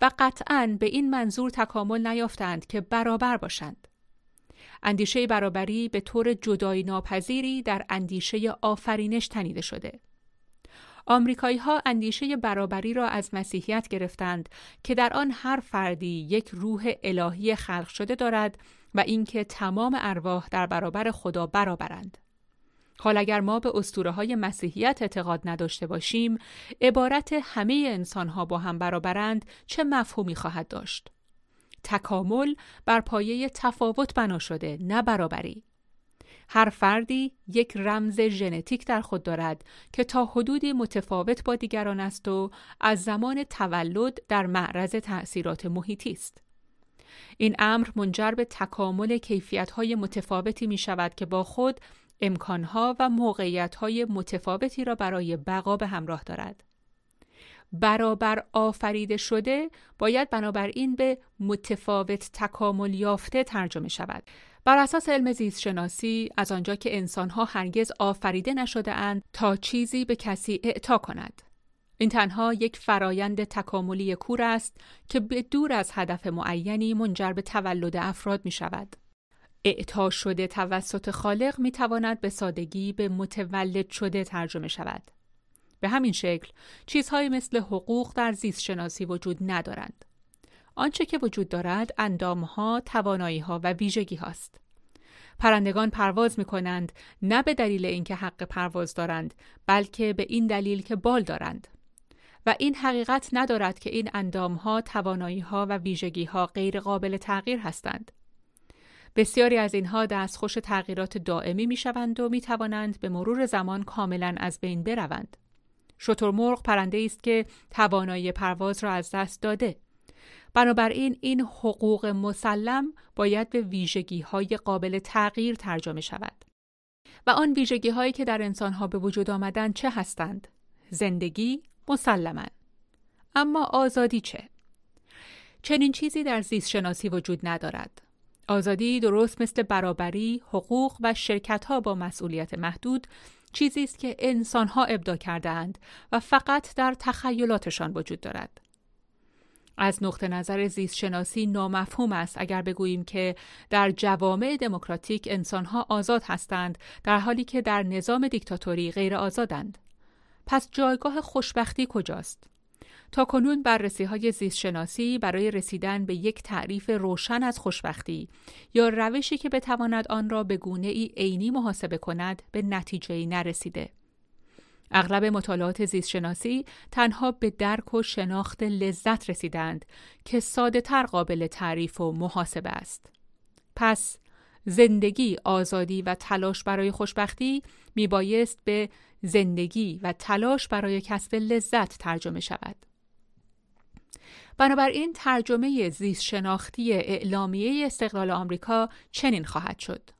و قطعا به این منظور تکامل نیافتند که برابر باشند. اندیشه برابری به طور جدایی ناپذیری در اندیشه آفرینش تنیده شده. آمریکایی ها اندیشه برابری را از مسیحیت گرفتند که در آن هر فردی یک روح الهی خلق شده دارد و اینکه تمام ارواح در برابر خدا برابرند. حال اگر ما به اسطوره های مسیحیت اعتقاد نداشته باشیم عبارت همه انسان ها با هم برابرند چه مفهومی خواهد داشت تکامل بر پایه تفاوت بنا شده نه برابری هر فردی یک رمز ژنتیک در خود دارد که تا حدودی متفاوت با دیگران است و از زمان تولد در معرض تأثیرات محیطی است. این امر منجر به تکامل کیفیت‌های متفاوتی می شود که با خود امکانها و موقعیتهای متفاوتی را برای بقا به همراه دارد. برابر آفریده شده باید بنابراین به متفاوت تکامل یافته ترجمه شود. بر اساس علم زیست شناسی از آنجا که انسانها هرگز آفریده نشده اند تا چیزی به کسی اعطا کند. این تنها یک فرایند تکاملی کور است که به دور از هدف معینی منجر به تولد افراد می شود. اعطا شده توسط خالق می تواند به سادگی به متولد شده ترجمه شود. به همین شکل چیزهایی مثل حقوق در زیست شناسی وجود ندارند. آنچه که وجود دارد اندامها، تواناییها و ویژگی هاست. پرندگان پرواز می کنند نه به دلیل اینکه حق پرواز دارند بلکه به این دلیل که بال دارند. و این حقیقت ندارد که این اندامها، تواناییها و ویژگیها غیر قابل تغییر هستند. بسیاری از اینها دستخوش تغییرات دائمی می شوند و می توانند به مرور زمان کاملا از بین بروند. شترمرغ پرنده است که توانایی پرواز را از دست داده. بنابراین این حقوق مسلم باید به ویژگی های قابل تغییر ترجمه شود. و آن ویژگی هایی که در انسان ها به وجود آمدن چه هستند؟ زندگی مسلما. اما آزادی چه؟ چنین چیزی در زیست شناسی وجود ندارد. آزادی درست مثل برابری، حقوق و شرکت ها با مسئولیت محدود چیزی است که انسان ها ابدا کردهاند و فقط در تخیلاتشان وجود دارد. از نقطه نظر زیست شناسی نامفهوم است اگر بگوییم که در جوامع دموکراتیک انسانها آزاد هستند در حالی که در نظام دیکتاتوری غیر آزادند. پس جایگاه خوشبختی کجاست؟ تا کنون بررسی های زیست شناسی برای رسیدن به یک تعریف روشن از خوشبختی یا روشی که بتواند آن را به گونه ای عینی محاسبه کند به نتیجه نرسیده. اغلب مطالعات زیست شناسی تنها به درک و شناخت لذت رسیدند که ساده تر قابل تعریف و محاسبه است. پس زندگی، آزادی و تلاش برای خوشبختی می بایست به زندگی و تلاش برای کسب لذت ترجمه شود. بنابراین ترجمه زیست شناختی اعلامیه استقلال آمریکا چنین خواهد شد.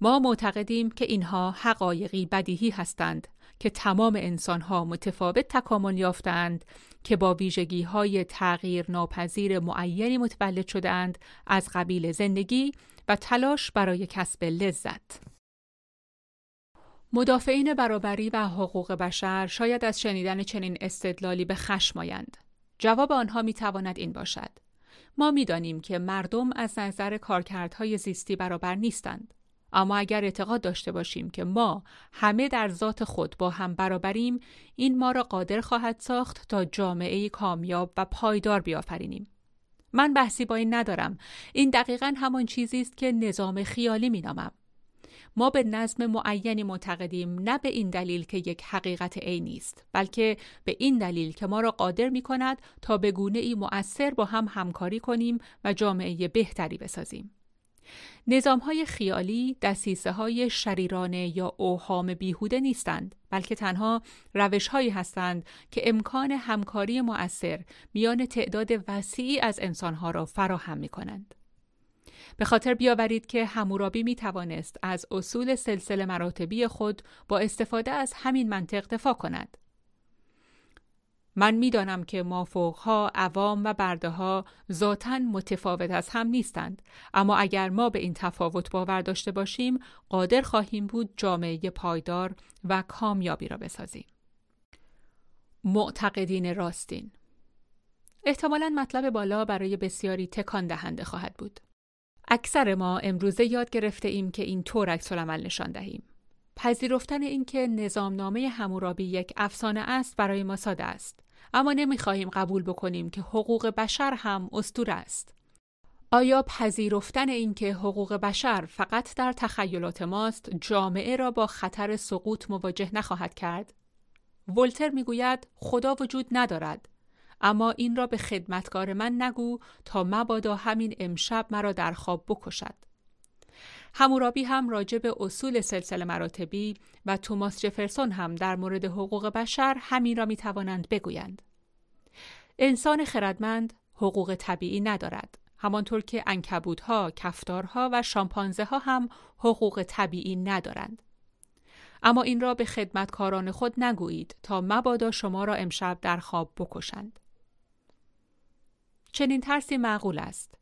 ما معتقدیم که اینها حقایقی بدیهی هستند که تمام انسانها متفاوت تکامل یافتند که با ویژگی های تغییر ناپذیر معینی متولد شدند از قبیل زندگی و تلاش برای کسب لذت. مدافعین برابری و حقوق بشر شاید از شنیدن چنین استدلالی به خشم آیند. جواب آنها می تواند این باشد. ما می دانیم که مردم از نظر کارکردهای زیستی برابر نیستند. اما اگر اعتقاد داشته باشیم که ما همه در ذات خود با هم برابریم این ما را قادر خواهد ساخت تا جامعه کامیاب و پایدار بیافرینیم من بحثی با این ندارم این دقیقا همان چیزی است که نظام خیالی مینامم ما به نظم معینی معتقدیم نه به این دلیل که یک حقیقت عینی است بلکه به این دلیل که ما را قادر می کند تا به گونه ای مؤثر با هم همکاری کنیم و جامعه بهتری بسازیم نظام های خیالی دستیسه های شریرانه یا اوهام بیهوده نیستند بلکه تنها روش هایی هستند که امکان همکاری مؤثر میان تعداد وسیعی از انسانها را فراهم می کنند. به خاطر بیاورید که همورابی می توانست از اصول سلسله مراتبی خود با استفاده از همین منطق دفاع کند. من می‌دانم که مافوقها، عوام و برده ها ذاتا متفاوت از هم نیستند اما اگر ما به این تفاوت باور داشته باشیم قادر خواهیم بود جامعه پایدار و کامیابی را بسازیم. معتقدین راستین. احتمالا مطلب بالا برای بسیاری تکان دهنده خواهد بود. اکثر ما امروزه یاد گرفته ایم که این طور عکس نشان دهیم. پذیرفتن اینکه نظامنامه همورابی یک افسانه است برای ما ساده است اما نمی‌خواهیم قبول بکنیم که حقوق بشر هم استور است. آیا پذیرفتن اینکه حقوق بشر فقط در تخیلات ماست جامعه را با خطر سقوط مواجه نخواهد کرد؟ ولتر می‌گوید خدا وجود ندارد. اما این را به خدمتکار من نگو تا مبادا همین امشب مرا در خواب بکشد همورابی هم راجع به اصول سلسله مراتبی و توماس جفرسون هم در مورد حقوق بشر همین را می توانند بگویند. انسان خردمند حقوق طبیعی ندارد. همانطور که انکبودها، کفتارها و شامپانزه ها هم حقوق طبیعی ندارند. اما این را به خدمتکاران خود نگویید تا مبادا شما را امشب در خواب بکشند. چنین ترسی معقول است.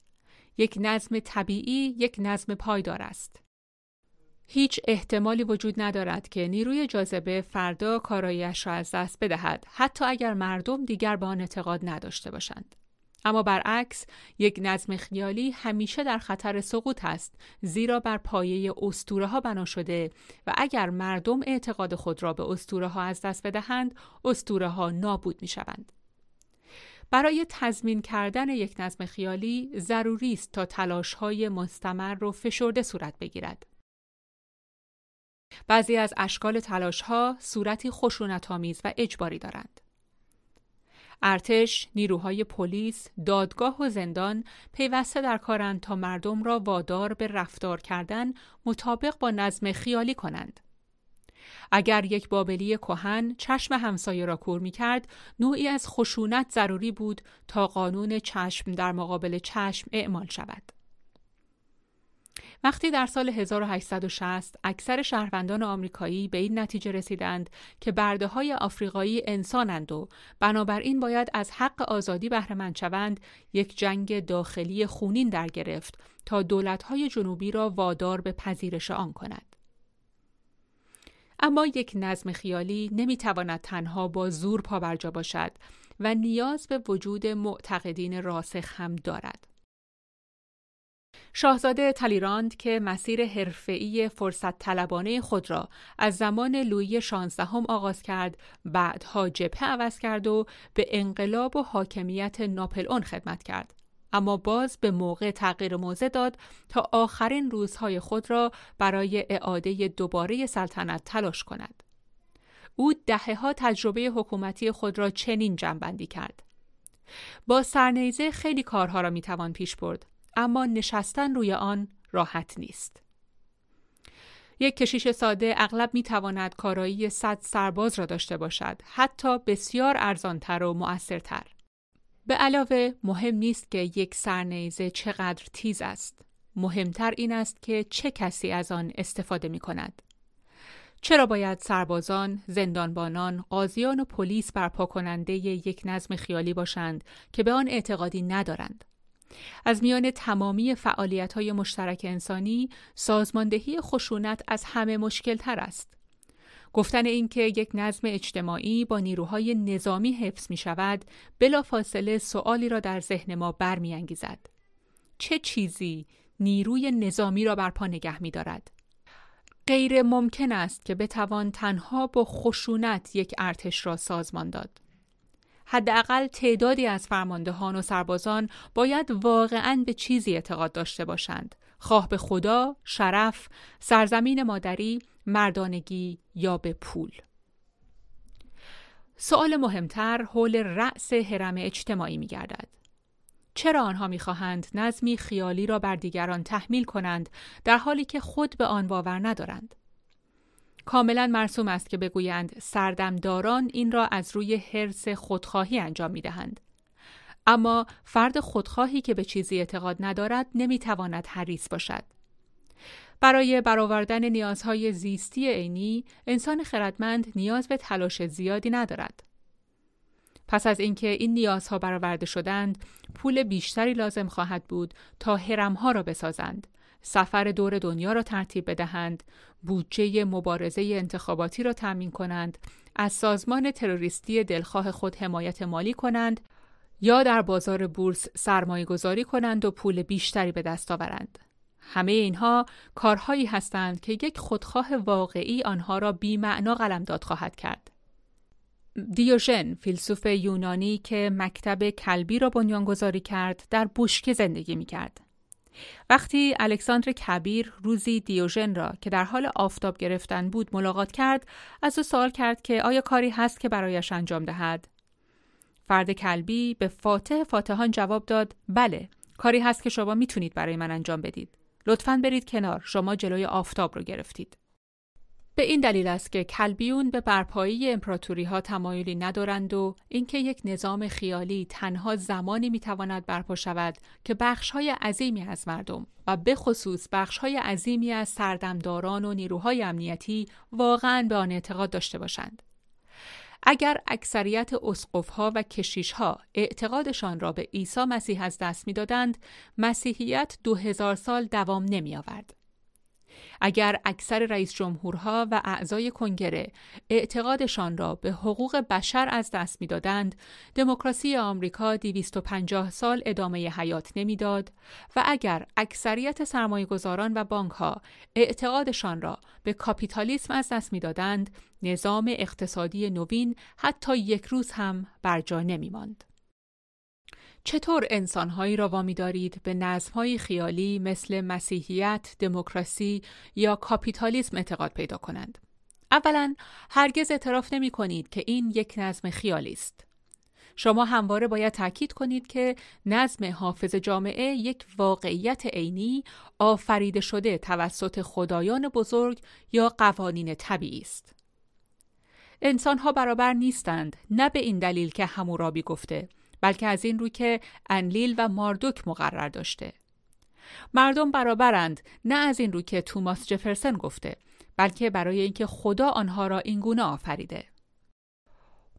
یک نظم طبیعی یک نظم پایدار است. هیچ احتمالی وجود ندارد که نیروی جاذبه فردا کارایش را از دست بدهد حتی اگر مردم دیگر به آن اعتقاد نداشته باشند. اما برعکس یک نظم خیالی همیشه در خطر سقوط است زیرا بر پایه استوره ها بنا شده و اگر مردم اعتقاد خود را به استوره ها از دست بدهند استوره ها نابود می شوند. برای تضمین کردن یک نظم خیالی ضروری است تا تلاش‌های مستمر و فشرده صورت بگیرد. بعضی از اشکال تلاش‌ها صورتی خشونت‌آمیز و اجباری دارند. ارتش، نیروهای پلیس، دادگاه و زندان پیوسته در کارند تا مردم را وادار به رفتار کردن مطابق با نظم خیالی کنند. اگر یک بابلی کهن چشم همسایه را کور می کرد، نوعی از خشونت ضروری بود تا قانون چشم در مقابل چشم اعمال شود. وقتی در سال 1860 اکثر شهروندان آمریکایی به این نتیجه رسیدند که برده های آفریقایی انسانند و بنابراین باید از حق آزادی بهرهمند شوند یک جنگ داخلی خونین در گرفت تا دولت‌های جنوبی را وادار به پذیرش آن کند. اما یک نظم خیالی نمی‌تواند تنها با زور پابرجا باشد و نیاز به وجود معتقدین راسخ هم دارد. شاهزاده تالیراند که مسیر حرفه‌ای فرصت طلبانه خود را از زمان لویی شانزدهم آغاز کرد، بعدها جبهه عوض کرد و به انقلاب و حاکمیت ناپل اون خدمت کرد. اما باز به موقع تغییر موضع داد تا آخرین روزهای خود را برای اعاده دوباره سلطنت تلاش کند. او دهه ها تجربه حکومتی خود را چنین جنبندی کرد. با سرنیزه خیلی کارها را می‌توان پیش برد اما نشستن روی آن راحت نیست. یک کشیش ساده اغلب می تواند کارایی صد سرباز را داشته باشد حتی بسیار ارزانتر و مؤثرتر. به علاوه مهم نیست که یک سرنیزه چقدر تیز است. مهمتر این است که چه کسی از آن استفاده می کند. چرا باید سربازان، زندانبانان، قاضیان و پلیس برپا کننده یک نظم خیالی باشند که به آن اعتقادی ندارند؟ از میان تمامی فعالیت های مشترک انسانی، سازماندهی خشونت از همه مشکل تر است. گفتن اینکه یک نظم اجتماعی با نیروهای نظامی حفظ می شود، بلا فاصله سؤالی را در ذهن ما برمیانگیزد. چه چیزی نیروی نظامی را برپا نگه می دارد؟ غیر ممکن است که بتوان تنها با خشونت یک ارتش را سازمان داد. حداقل تعدادی از فرماندهان و سربازان باید واقعا به چیزی اعتقاد داشته باشند خواه به خدا، شرف، سرزمین مادری، مردانگی یا به پول. سوال مهمتر حول رأس حرم اجتماعی می گردد. چرا آنها می‌خواهند نظمی خیالی را بر دیگران تحمیل کنند در حالی که خود به آن باور ندارند؟ کاملا مرسوم است که بگویند سردمداران این را از روی حرس خودخواهی انجام می دهند. اما فرد خودخواهی که به چیزی اعتقاد ندارد نمی‌تواند حریص باشد. برای برآوردن نیازهای زیستی عینی انسان خردمند نیاز به تلاش زیادی ندارد. پس از اینکه این نیازها برآورده شدند، پول بیشتری لازم خواهد بود تا هرمها را بسازند سفر دور دنیا را ترتیب بدهند، بودجه مبارزه انتخاباتی را تأمین کنند، از سازمان تروریستی دلخواه خود حمایت مالی کنند یا در بازار بورس سرمایه گذاری کنند و پول بیشتری به دست آورند. همه اینها کارهایی هستند که یک خودخواه واقعی آنها را بیمعنا قلمداد خواهد کرد. دیوژن فیلسوف یونانی که مکتب کلبی را بنیانگذاری کرد در بوشکه زندگی می کرد. وقتی الکساندر کبیر روزی دیوژن را که در حال آفتاب گرفتن بود ملاقات کرد از او سوال کرد که آیا کاری هست که برایش انجام دهد فرد کلبی به فاتح فاتحان جواب داد بله کاری هست که شما می‌تونید برای من انجام بدید لطفا برید کنار شما جلوی آفتاب رو گرفتید به این دلیل است که کلبیون به برپایی امپراتوری ها تمایلی ندارند و اینکه یک نظام خیالی تنها زمانی می‌تواند برپا شود که بخش های عظیمی از مردم و به خصوص بخش های عظیمی از سردمداران و نیروهای امنیتی واقعا به آن اعتقاد داشته باشند. اگر اکثریت ها و ها اعتقادشان را به عیسی مسیح از دست می‌دادند مسیحیت دو هزار سال دوام نمی آورد. اگر اکثر رئیس جمهورها و اعضای کنگره اعتقادشان را به حقوق بشر از دست می‌دادند دموکراسی آمریکا 250 سال ادامه حیات نمی‌داد و اگر اکثریت سرمایهگذاران و بانکها اعتقادشان را به کاپیتالیسم از دست می‌دادند نظام اقتصادی نوین حتی یک روز هم بر جا نمیماند. چطور انسانهایی را وامی دارید به نظمهای خیالی مثل مسیحیت، دموکراسی یا کاپیتالیسم اعتقاد پیدا کنند؟ اولا هرگز اعتراف نمی کنید که این یک نظم خیالی است. شما همواره باید تاکید کنید که نظم حافظ جامعه یک واقعیت عینی آفریده شده توسط خدایان بزرگ یا قوانین طبیعی است. انسانها برابر نیستند نه به این دلیل که همورابی گفته بلکه از این رو که انلیل و ماردوک مقرر داشته. مردم برابرند نه از این رو که توماس جفرسن گفته بلکه برای اینکه خدا آنها را اینگونه آفریده.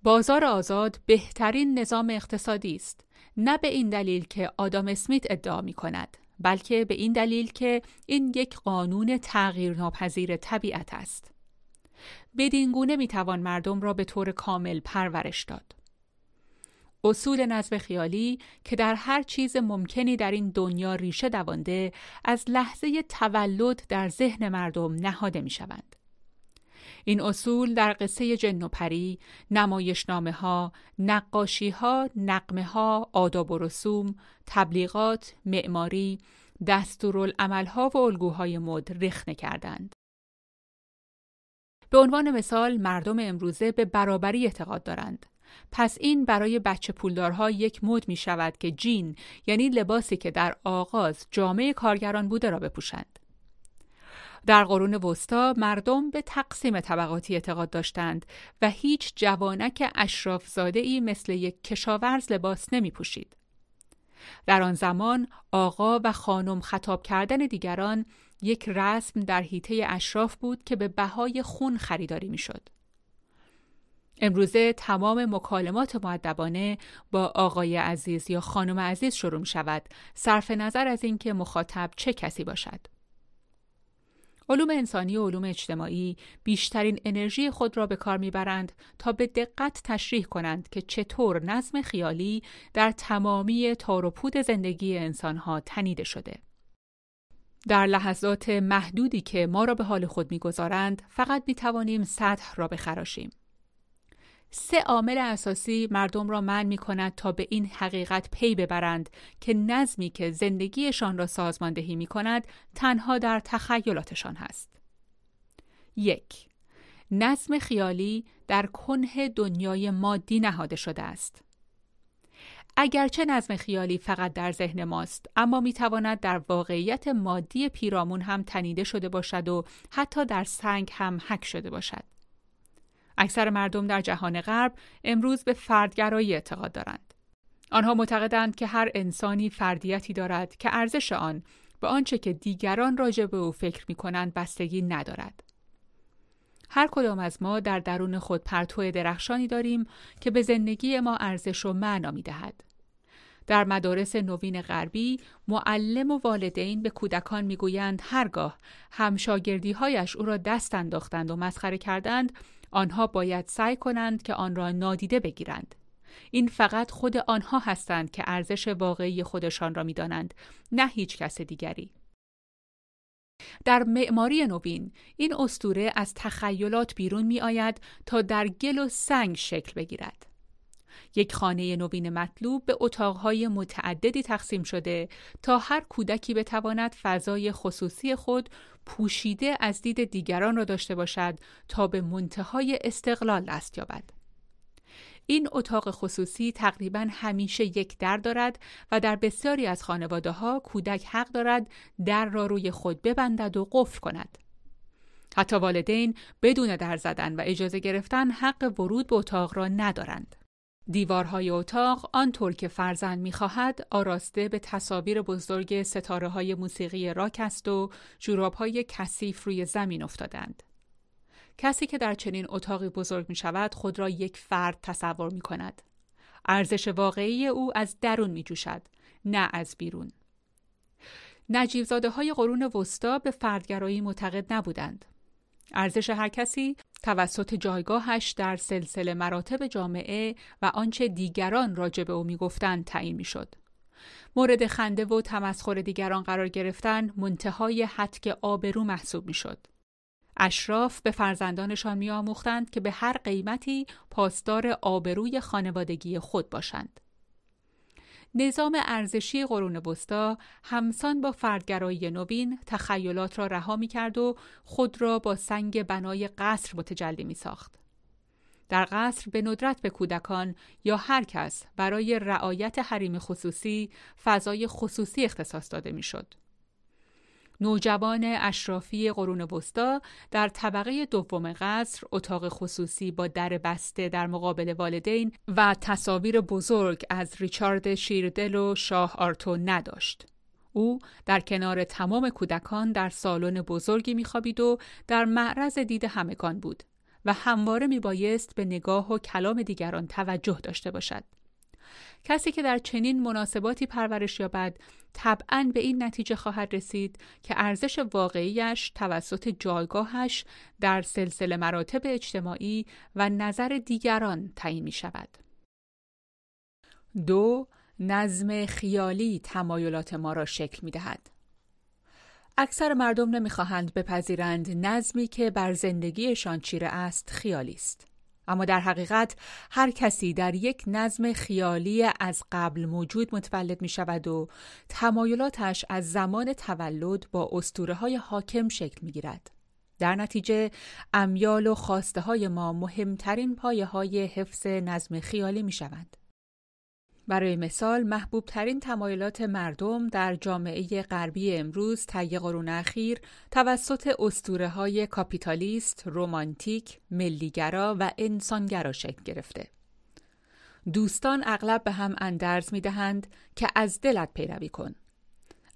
بازار آزاد بهترین نظام اقتصادی است. نه به این دلیل که آدام اسمیت ادعا می کند بلکه به این دلیل که این یک قانون تغییر ناپذیر طبیعت است. بدین گونه می توان مردم را به طور کامل پرورش داد. اصول نظم خیالی که در هر چیز ممکنی در این دنیا ریشه دوانده از لحظه تولد در ذهن مردم نهاده می شوند. این اصول در قصه جن و پری، نمایشنامه ها، نقاشی ها، نقمه ها، آداب و رسوم، تبلیغات، معماری، دستورالعملها و الگوهای مد رخنه کردند. به عنوان مثال مردم امروزه به برابری اعتقاد دارند. پس این برای بچه پولدارها یک مد می شود که جین یعنی لباسی که در آغاز جامعه کارگران بوده را بپوشند. در قرون وسطا مردم به تقسیم طبقاتی اعتقاد داشتند و هیچ جوانک اشراف زاده ای مثل یک کشاورز لباس نمی پوشید. در آن زمان آقا و خانم خطاب کردن دیگران یک رسم در حیطه اشراف بود که به بهای خون خریداری می‌شد. امروزه تمام مکالمات معدبانه با آقای عزیز یا خانم عزیز شروع می شود صرف نظر از اینکه مخاطب چه کسی باشد. علوم انسانی و علوم اجتماعی بیشترین انرژی خود را به کار می‌برند تا به دقت تشریح کنند که چطور نظم خیالی در تمامی تار و پود زندگی انسانها تنیده شده. در لحظات محدودی که ما را به حال خود می‌گذارند فقط می توانیم سطح را بخراشیم. سه عامل اساسی مردم را من می کند تا به این حقیقت پی ببرند که نظمی که زندگیشان را سازماندهی می کند تنها در تخیلاتشان هست. یک نظم خیالی در کنه دنیای مادی نهاده شده است. اگرچه نظم خیالی فقط در ذهن ماست اما می تواند در واقعیت مادی پیرامون هم تنیده شده باشد و حتی در سنگ هم حک شده باشد. اکثر مردم در جهان غرب امروز به فردگرایی اعتقاد دارند. آنها معتقدند که هر انسانی فردیتی دارد که ارزش آن به آنچه که دیگران راجع به او فکر می کنند بستگی ندارد. هر کدام از ما در درون خود پرتو درخشانی داریم که به زندگی ما ارزش و معنا می دهد. در مدارس نوین غربی معلم و والدین به کودکان می‌گویند هرگاه همشاگردیهایش او را دست انداختند و مسخره کردند آنها باید سعی کنند که آن را نادیده بگیرند. این فقط خود آنها هستند که ارزش واقعی خودشان را می‌دانند نه هیچ کس دیگری. در معماری نوین این استوره از تخیلات بیرون می آید تا در گل و سنگ شکل بگیرد. یک خانه نوین مطلوب به اتاقهای متعددی تقسیم شده تا هر کودکی بتواند فضای خصوصی خود پوشیده از دید دیگران را داشته باشد تا به منتهای استقلال دست یابد. این اتاق خصوصی تقریبا همیشه یک در دارد و در بسیاری از خانواده ها کودک حق دارد در را روی خود ببندد و قفل کند. حتی والدین بدون در زدن و اجازه گرفتن حق ورود به اتاق را ندارند. دیوارهای اتاق آنطور که فرزند می‌خواهد آراسته به تصاویر بزرگ ستاره های موسیقی راک است و جوراب های کثیف روی زمین افتادند. کسی که در چنین اتاقی بزرگ می شود خود را یک فرد تصور می کند. ارزش واقعی او از درون می جوشد، نه از بیرون. نجیب زاده های قرون وسطا به فردگرایی معتقد نبودند. ارزش هر کسی توسط جایگاهش در سلسله مراتب جامعه و آنچه دیگران راجع به او می‌گفتند تعیین می‌شد. مورد خنده و تمسخر دیگران قرار گرفتن منتهای حتک آبرو محسوب می‌شد. اشراف به فرزندانشان میآموختند که به هر قیمتی پاسدار آبروی خانوادگی خود باشند. نظام ارزشی قرون وسطا همسان با فردگرایی نوین تخیلات را رها می کرد و خود را با سنگ بنای قصر متجلی می ساخت. در قصر به ندرت به کودکان یا هر کس برای رعایت حریم خصوصی فضای خصوصی اختصاص داده می‌شد. نوجوان اشرافی قرون وسطا در طبقه دوم قصر اتاق خصوصی با در بسته در مقابل والدین و تصاویر بزرگ از ریچارد شیردل و شاه آرتو نداشت. او در کنار تمام کودکان در سالن بزرگی میخوابید و در معرض دید همگان بود و همواره میبایست به نگاه و کلام دیگران توجه داشته باشد. کسی که در چنین مناسباتی پرورش یابد طبعا به این نتیجه خواهد رسید که ارزش واقعیش توسط جایگاهش در سلسله مراتب اجتماعی و نظر دیگران تعیین می شود. دو نظم خیالی تمایلات ما را شکل می دهد. اکثر مردم نمی‌خواهند بپذیرند نظمی که بر زندگیشان چیره است خیالی است. اما در حقیقت هر کسی در یک نظم خیالی از قبل موجود متولد می شود و تمایلاتش از زمان تولد با اسطوره های حاکم شکل می گیرد. در نتیجه امیال و خواسته های ما مهمترین پایه های حفظ نظم خیالی می شوند. برای مثال محبوب ترین تمایلات مردم در جامعه غربی امروز طی قرون اخیر توسط اسطوره های کاپیتالیست، رومانتیک، ملیگرا و انسانگرا شکل گرفته. دوستان اغلب به هم اندرز می دهند که از دلت پیروی کن.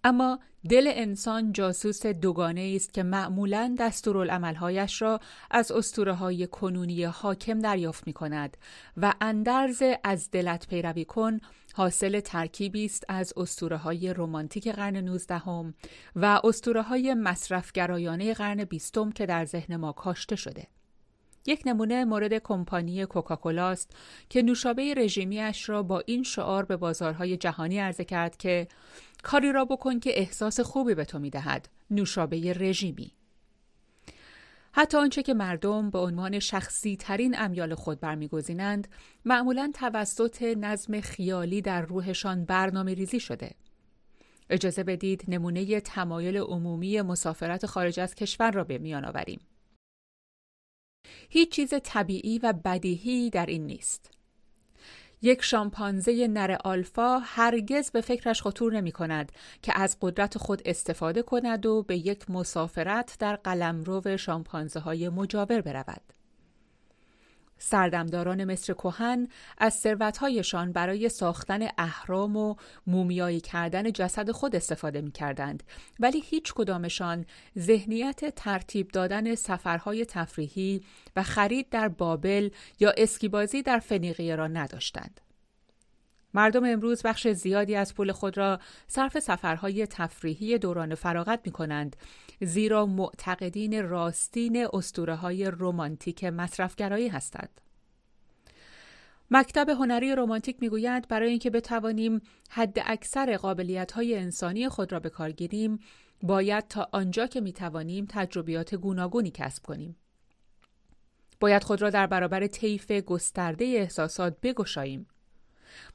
اما دل انسان جاسوس دوگانه است که معمولا دستورالعملهایش را از اسطوره های کنونی حاکم دریافت می کند و اندرز از دلت پیروی کن حاصل ترکیبی است از اسطوره های رمانتیک قرن 19 و اسطوره های مصرفگرایانه قرن بیستم که در ذهن ما کاشته شده. یک نمونه مورد کمپانی کوکاکولا است که نوشابه رژیمیش را با این شعار به بازارهای جهانی عرضه کرد که کاری را بکن که احساس خوبی به تو می‌دهد نوشابه رژیمی حتی آنچه که مردم به عنوان شخصی ترین امیال خود برمیگزینند معمولا توسط نظم خیالی در روحشان برنامه ریزی شده. اجازه بدید نمونه تمایل عمومی مسافرت خارج از کشور را به میان آوریم. هیچ چیز طبیعی و بدیهی در این نیست. یک شامپانزه نر آلفا هرگز به فکرش خطور نمی کند که از قدرت خود استفاده کند و به یک مسافرت در قلمرو شامپانزه های مجاور برود. سردمداران مصر کوهن از ثروتهایشان برای ساختن اهرام و مومیایی کردن جسد خود استفاده می کردند ولی هیچ کدامشان ذهنیت ترتیب دادن سفرهای تفریحی و خرید در بابل یا اسکیبازی در فنیقیه را نداشتند. مردم امروز بخش زیادی از پول خود را صرف سفرهای تفریحی دوران فراغت می کنند زیرا معتقدین راستین اسطوره های رومانتیک مصرفگرایی هستند. مکتب هنری رومانتیک می‌گوید برای اینکه بتوانیم حد اکثر قابلیت های انسانی خود را به کار گیریم باید تا آنجا که می توانیم تجربیات گوناگونی کسب کنیم. باید خود را در برابر طیف گسترده احساسات بگشاییم.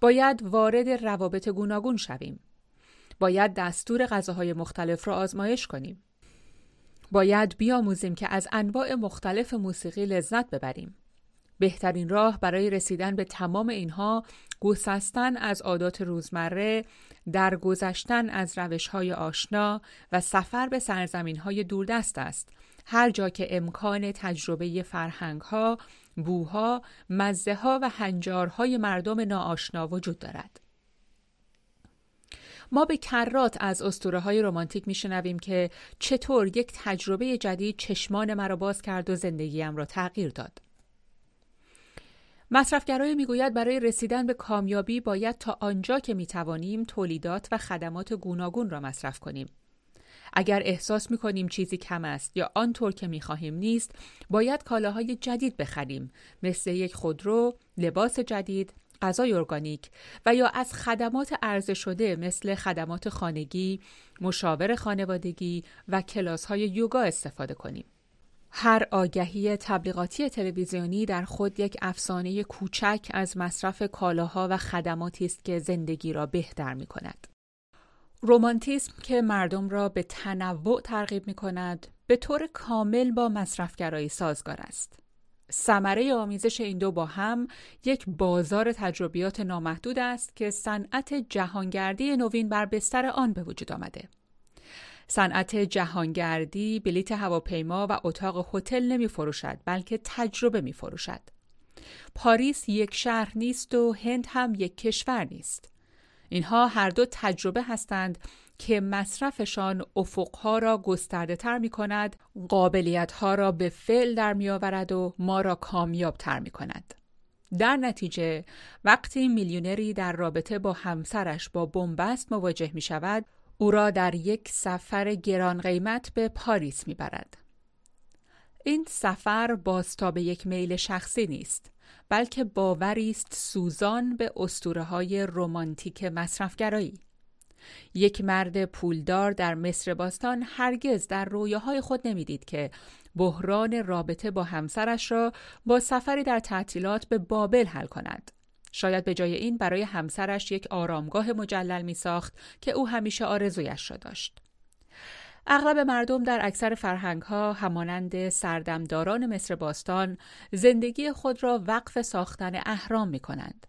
باید وارد روابط گوناگون شویم. باید دستور غذاهای مختلف را آزمایش کنیم. باید بیاموزیم که از انواع مختلف موسیقی لذت ببریم. بهترین راه برای رسیدن به تمام اینها گسستن از عادات روزمره، درگذشتن از روشهای آشنا و سفر به سرزمینهای دوردست است. هر جا که امکان تجربه فرهنگها، بوها، مزه ها و هنجارهای مردم ناآشنا وجود دارد. ما به کرات از اسطوره های رمانتیک میشنویم که چطور یک تجربه جدید چشمان مرا باز کرد و زندگیم را تغییر داد. مصرفگرای می‌گوید برای رسیدن به کامیابی باید تا آنجا که می‌توانیم تولیدات و خدمات گوناگون را مصرف کنیم. اگر احساس می کنیم چیزی کم است یا آنطور که می خواهیم نیست باید کالاهای جدید بخریم مثل یک خودرو، لباس جدید، غذای ارگانیک و یا از خدمات عرضه شده مثل خدمات خانگی، مشاور خانوادگی و کلاس های یوگا استفاده کنیم. هر آگهی تبلیغاتی تلویزیونی در خود یک افسانه کوچک از مصرف کالاها و خدماتی است که زندگی را بهتر می کند. رومانتیسم که مردم را به تنوع ترغیب می کند به طور کامل با مصرفگرایی سازگار است. ثمره آمیزش این دو با هم یک بازار تجربیات نامحدود است که صنعت جهانگردی نوین بر بستر آن به وجود آمده. صنعت جهانگردی بلیت هواپیما و اتاق هتل نمی فروشد بلکه تجربه می فروشد. پاریس یک شهر نیست و هند هم یک کشور نیست. اینها هر دو تجربه هستند که مصرفشان افقها را گسترده تر می کند، قابلیت ها را به فعل در می آورد و ما را کامیاب تر می کند. در نتیجه وقتی میلیونری در رابطه با همسرش با بنبست مواجه می شود او را در یک سفر گران قیمت به پاریس می برد. این سفر بازتاب یک میل شخصی نیست بلکه باوری است سوزان به اسطوره های رمانتیک مصرفگرایی یک مرد پولدار در مصر باستان هرگز در رویاهای خود نمی‌دید که بحران رابطه با همسرش را با سفری در تعطیلات به بابل حل کند. شاید به جای این برای همسرش یک آرامگاه مجلل می ساخت که او همیشه آرزویش را داشت. اغلب مردم در اکثر فرهنگ ها همانند سردمداران مصر باستان زندگی خود را وقف ساختن اهرام می کنند.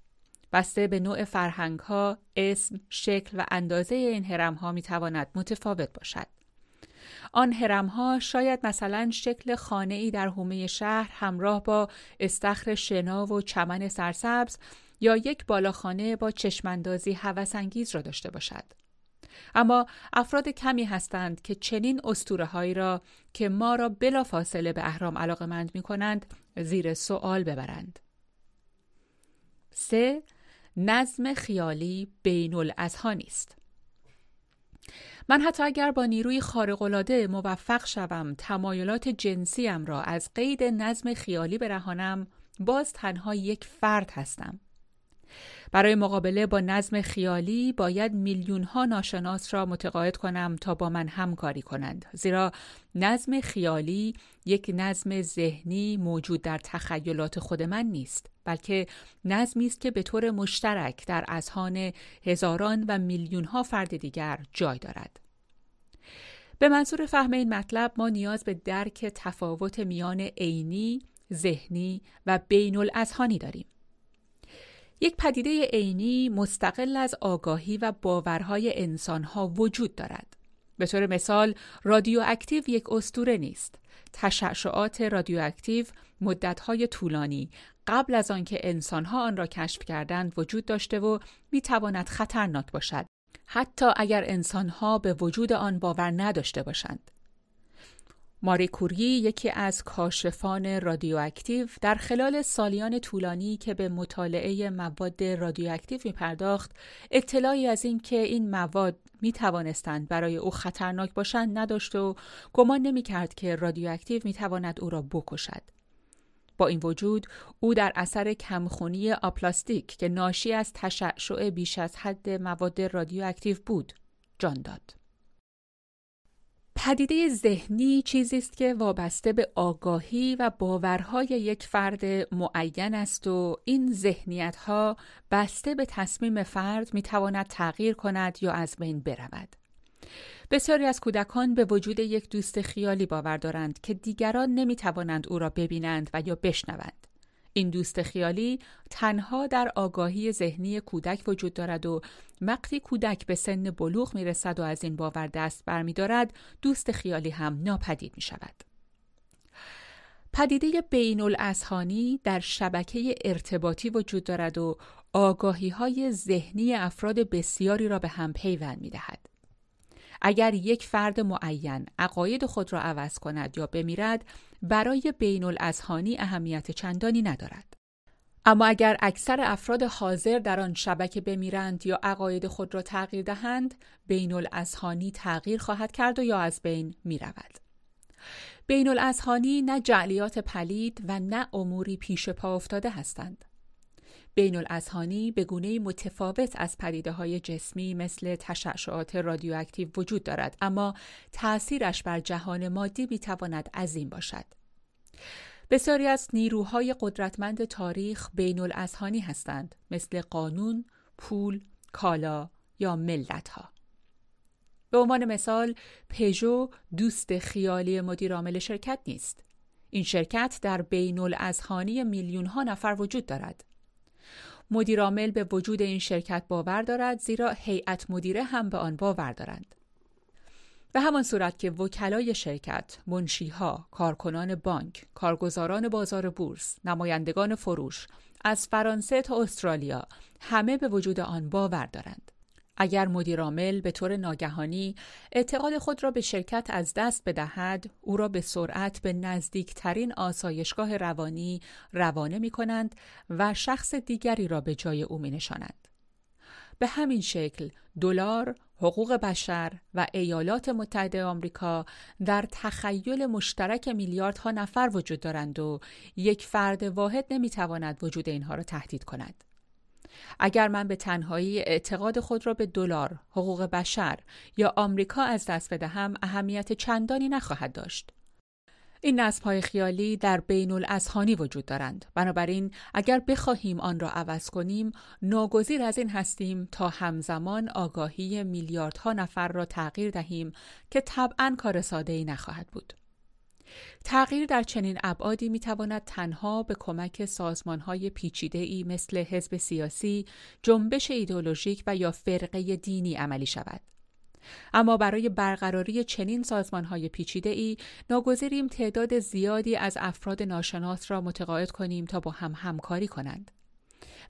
بسته به نوع فرهنگ ها، اسم، شکل و اندازه این هرم ها می تواند متفاوت باشد. آن هرم ها شاید مثلا شکل خانه ای در حومه شهر همراه با استخر شنا و چمن سرسبز یا یک بالاخانه با چشماندازی هوسانگیز را داشته باشد. اما افراد کمی هستند که چنین اسطوره هایی را که ما را بلا فاصله به اهرام علاقمند می کنند زیر سوال ببرند. سه نظم خیالی بین الاذهانی است. من حتی اگر با نیروی خارق‌العاده موفق شوم تمایلات جنسیم را از قید نظم خیالی برهانم باز تنها یک فرد هستم. برای مقابله با نظم خیالی باید میلیون ها ناشناس را متقاعد کنم تا با من همکاری کنند زیرا نظم خیالی یک نظم ذهنی موجود در تخیلات خود من نیست بلکه نظمی است که به طور مشترک در اذهان هزاران و میلیون ها فرد دیگر جای دارد به منظور فهم این مطلب ما نیاز به درک تفاوت میان عینی، ذهنی و بین الاذهانی داریم. یک پدیده عینی مستقل از آگاهی و باورهای انسانها وجود دارد. به طور مثال رادیواکتیو یک استوره نیست. تشعشعات رادیواکتیو مدتهای طولانی قبل از آنکه انسانها آن را کشف کردند وجود داشته و می تواند خطرناک باشد حتی اگر انسانها به وجود آن باور نداشته باشند. ماری کوری یکی از کاشفان رادیواکتیو در خلال سالیان طولانی که به مطالعه مواد رادیواکتیو می پرداخت اطلاعی از این که این مواد می توانستند برای او خطرناک باشند نداشت و گمان نمی کرد که رادیواکتیو می تواند او را بکشد. با این وجود او در اثر کمخونی آپلاستیک که ناشی از تشعشع بیش از حد مواد رادیواکتیو بود جان داد. پدیده ذهنی چیزی است که وابسته به آگاهی و باورهای یک فرد معین است و این ذهنیت ها بسته به تصمیم فرد می تواند تغییر کند یا از بین برود. بسیاری از کودکان به وجود یک دوست خیالی باور دارند که دیگران نمی توانند او را ببینند و یا بشنوند. این دوست خیالی تنها در آگاهی ذهنی کودک وجود دارد و وقتی کودک به سن بلوغ می رسد و از این باور دست برمیدارد دوست خیالی هم ناپدید می شود. پدیده بین الاسهانی در شبکه ارتباطی وجود دارد و آگاهی های ذهنی افراد بسیاری را به هم پیوند می دهد. اگر یک فرد معین عقاید خود را عوض کند یا بمیرد برای بین الازهانی اهمیت چندانی ندارد. اما اگر اکثر افراد حاضر در آن شبکه بمیرند یا عقاید خود را تغییر دهند بین الازهانی تغییر خواهد کرد و یا از بین می رود. بین الازهانی نه جعلیات پلید و نه اموری پیش پا افتاده هستند. بین الازهانی به گونه متفاوت از پدیده های جسمی مثل تشعشعات رادیواکتیو وجود دارد اما تأثیرش بر جهان مادی می تواند عظیم باشد. بسیاری از نیروهای قدرتمند تاریخ بین الازهانی هستند مثل قانون، پول، کالا یا ملت ها. به عنوان مثال پژو دوست خیالی مدیرعامل شرکت نیست. این شرکت در بین الازهانی میلیون ها نفر وجود دارد. مدیرعامل به وجود این شرکت باور دارد زیرا هیئت مدیره هم به آن باور دارند. به همان صورت که وکلای شرکت، منشیها، کارکنان بانک، کارگزاران بازار بورس، نمایندگان فروش از فرانسه تا استرالیا همه به وجود آن باور دارند. اگر مدیرعامل به طور ناگهانی اعتقاد خود را به شرکت از دست بدهد او را به سرعت به نزدیکترین آسایشگاه روانی روانه می کنند و شخص دیگری را به جای او می نشانند. به همین شکل دلار، حقوق بشر و ایالات متحده آمریکا در تخیل مشترک میلیاردها نفر وجود دارند و یک فرد واحد نمی‌تواند وجود اینها را تهدید کند. اگر من به تنهایی اعتقاد خود را به دلار، حقوق بشر یا آمریکا از دست بدهم، اهمیت چندانی نخواهد داشت. این نصب خیالی در بین الاسهانی وجود دارند. بنابراین اگر بخواهیم آن را عوض کنیم، ناگزیر از این هستیم تا همزمان آگاهی میلیاردها نفر را تغییر دهیم که طبعا کار ساده ای نخواهد بود. تغییر در چنین ابعادی می تواند تنها به کمک سازمان های پیچیده ای مثل حزب سیاسی، جنبش ایدولوژیک و یا فرقه دینی عملی شود. اما برای برقراری چنین سازمان های پیچیده ای ناگزیریم تعداد زیادی از افراد ناشناس را متقاعد کنیم تا با هم همکاری کنند.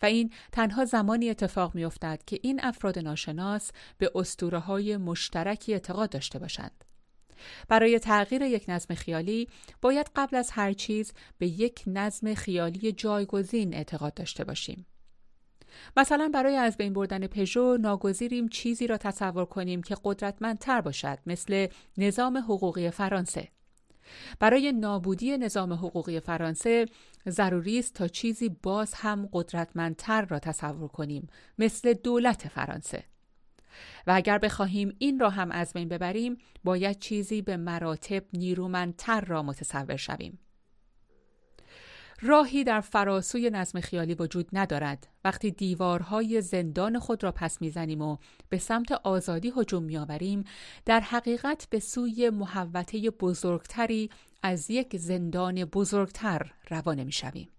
و این تنها زمانی اتفاق می افتد که این افراد ناشناس به اسطوره های مشترکی اعتقاد داشته باشند. برای تغییر یک نظم خیالی باید قبل از هر چیز به یک نظم خیالی جایگزین اعتقاد داشته باشیم. مثلا برای از بین بردن پژو ناگزیریم چیزی را تصور کنیم که قدرتمندتر باشد مثل نظام حقوقی فرانسه برای نابودی نظام حقوقی فرانسه ضروری است تا چیزی باز هم قدرتمندتر را تصور کنیم مثل دولت فرانسه و اگر بخواهیم این را هم از بین ببریم باید چیزی به مراتب نیرومندتر را متصور شویم. راهی در فراسوی نظم خیالی وجود ندارد. وقتی دیوارهای زندان خود را پس می‌زنیم و به سمت آزادی هجوم میآوریم در حقیقت به سوی محوطه بزرگتری از یک زندان بزرگتر روانه می‌شویم.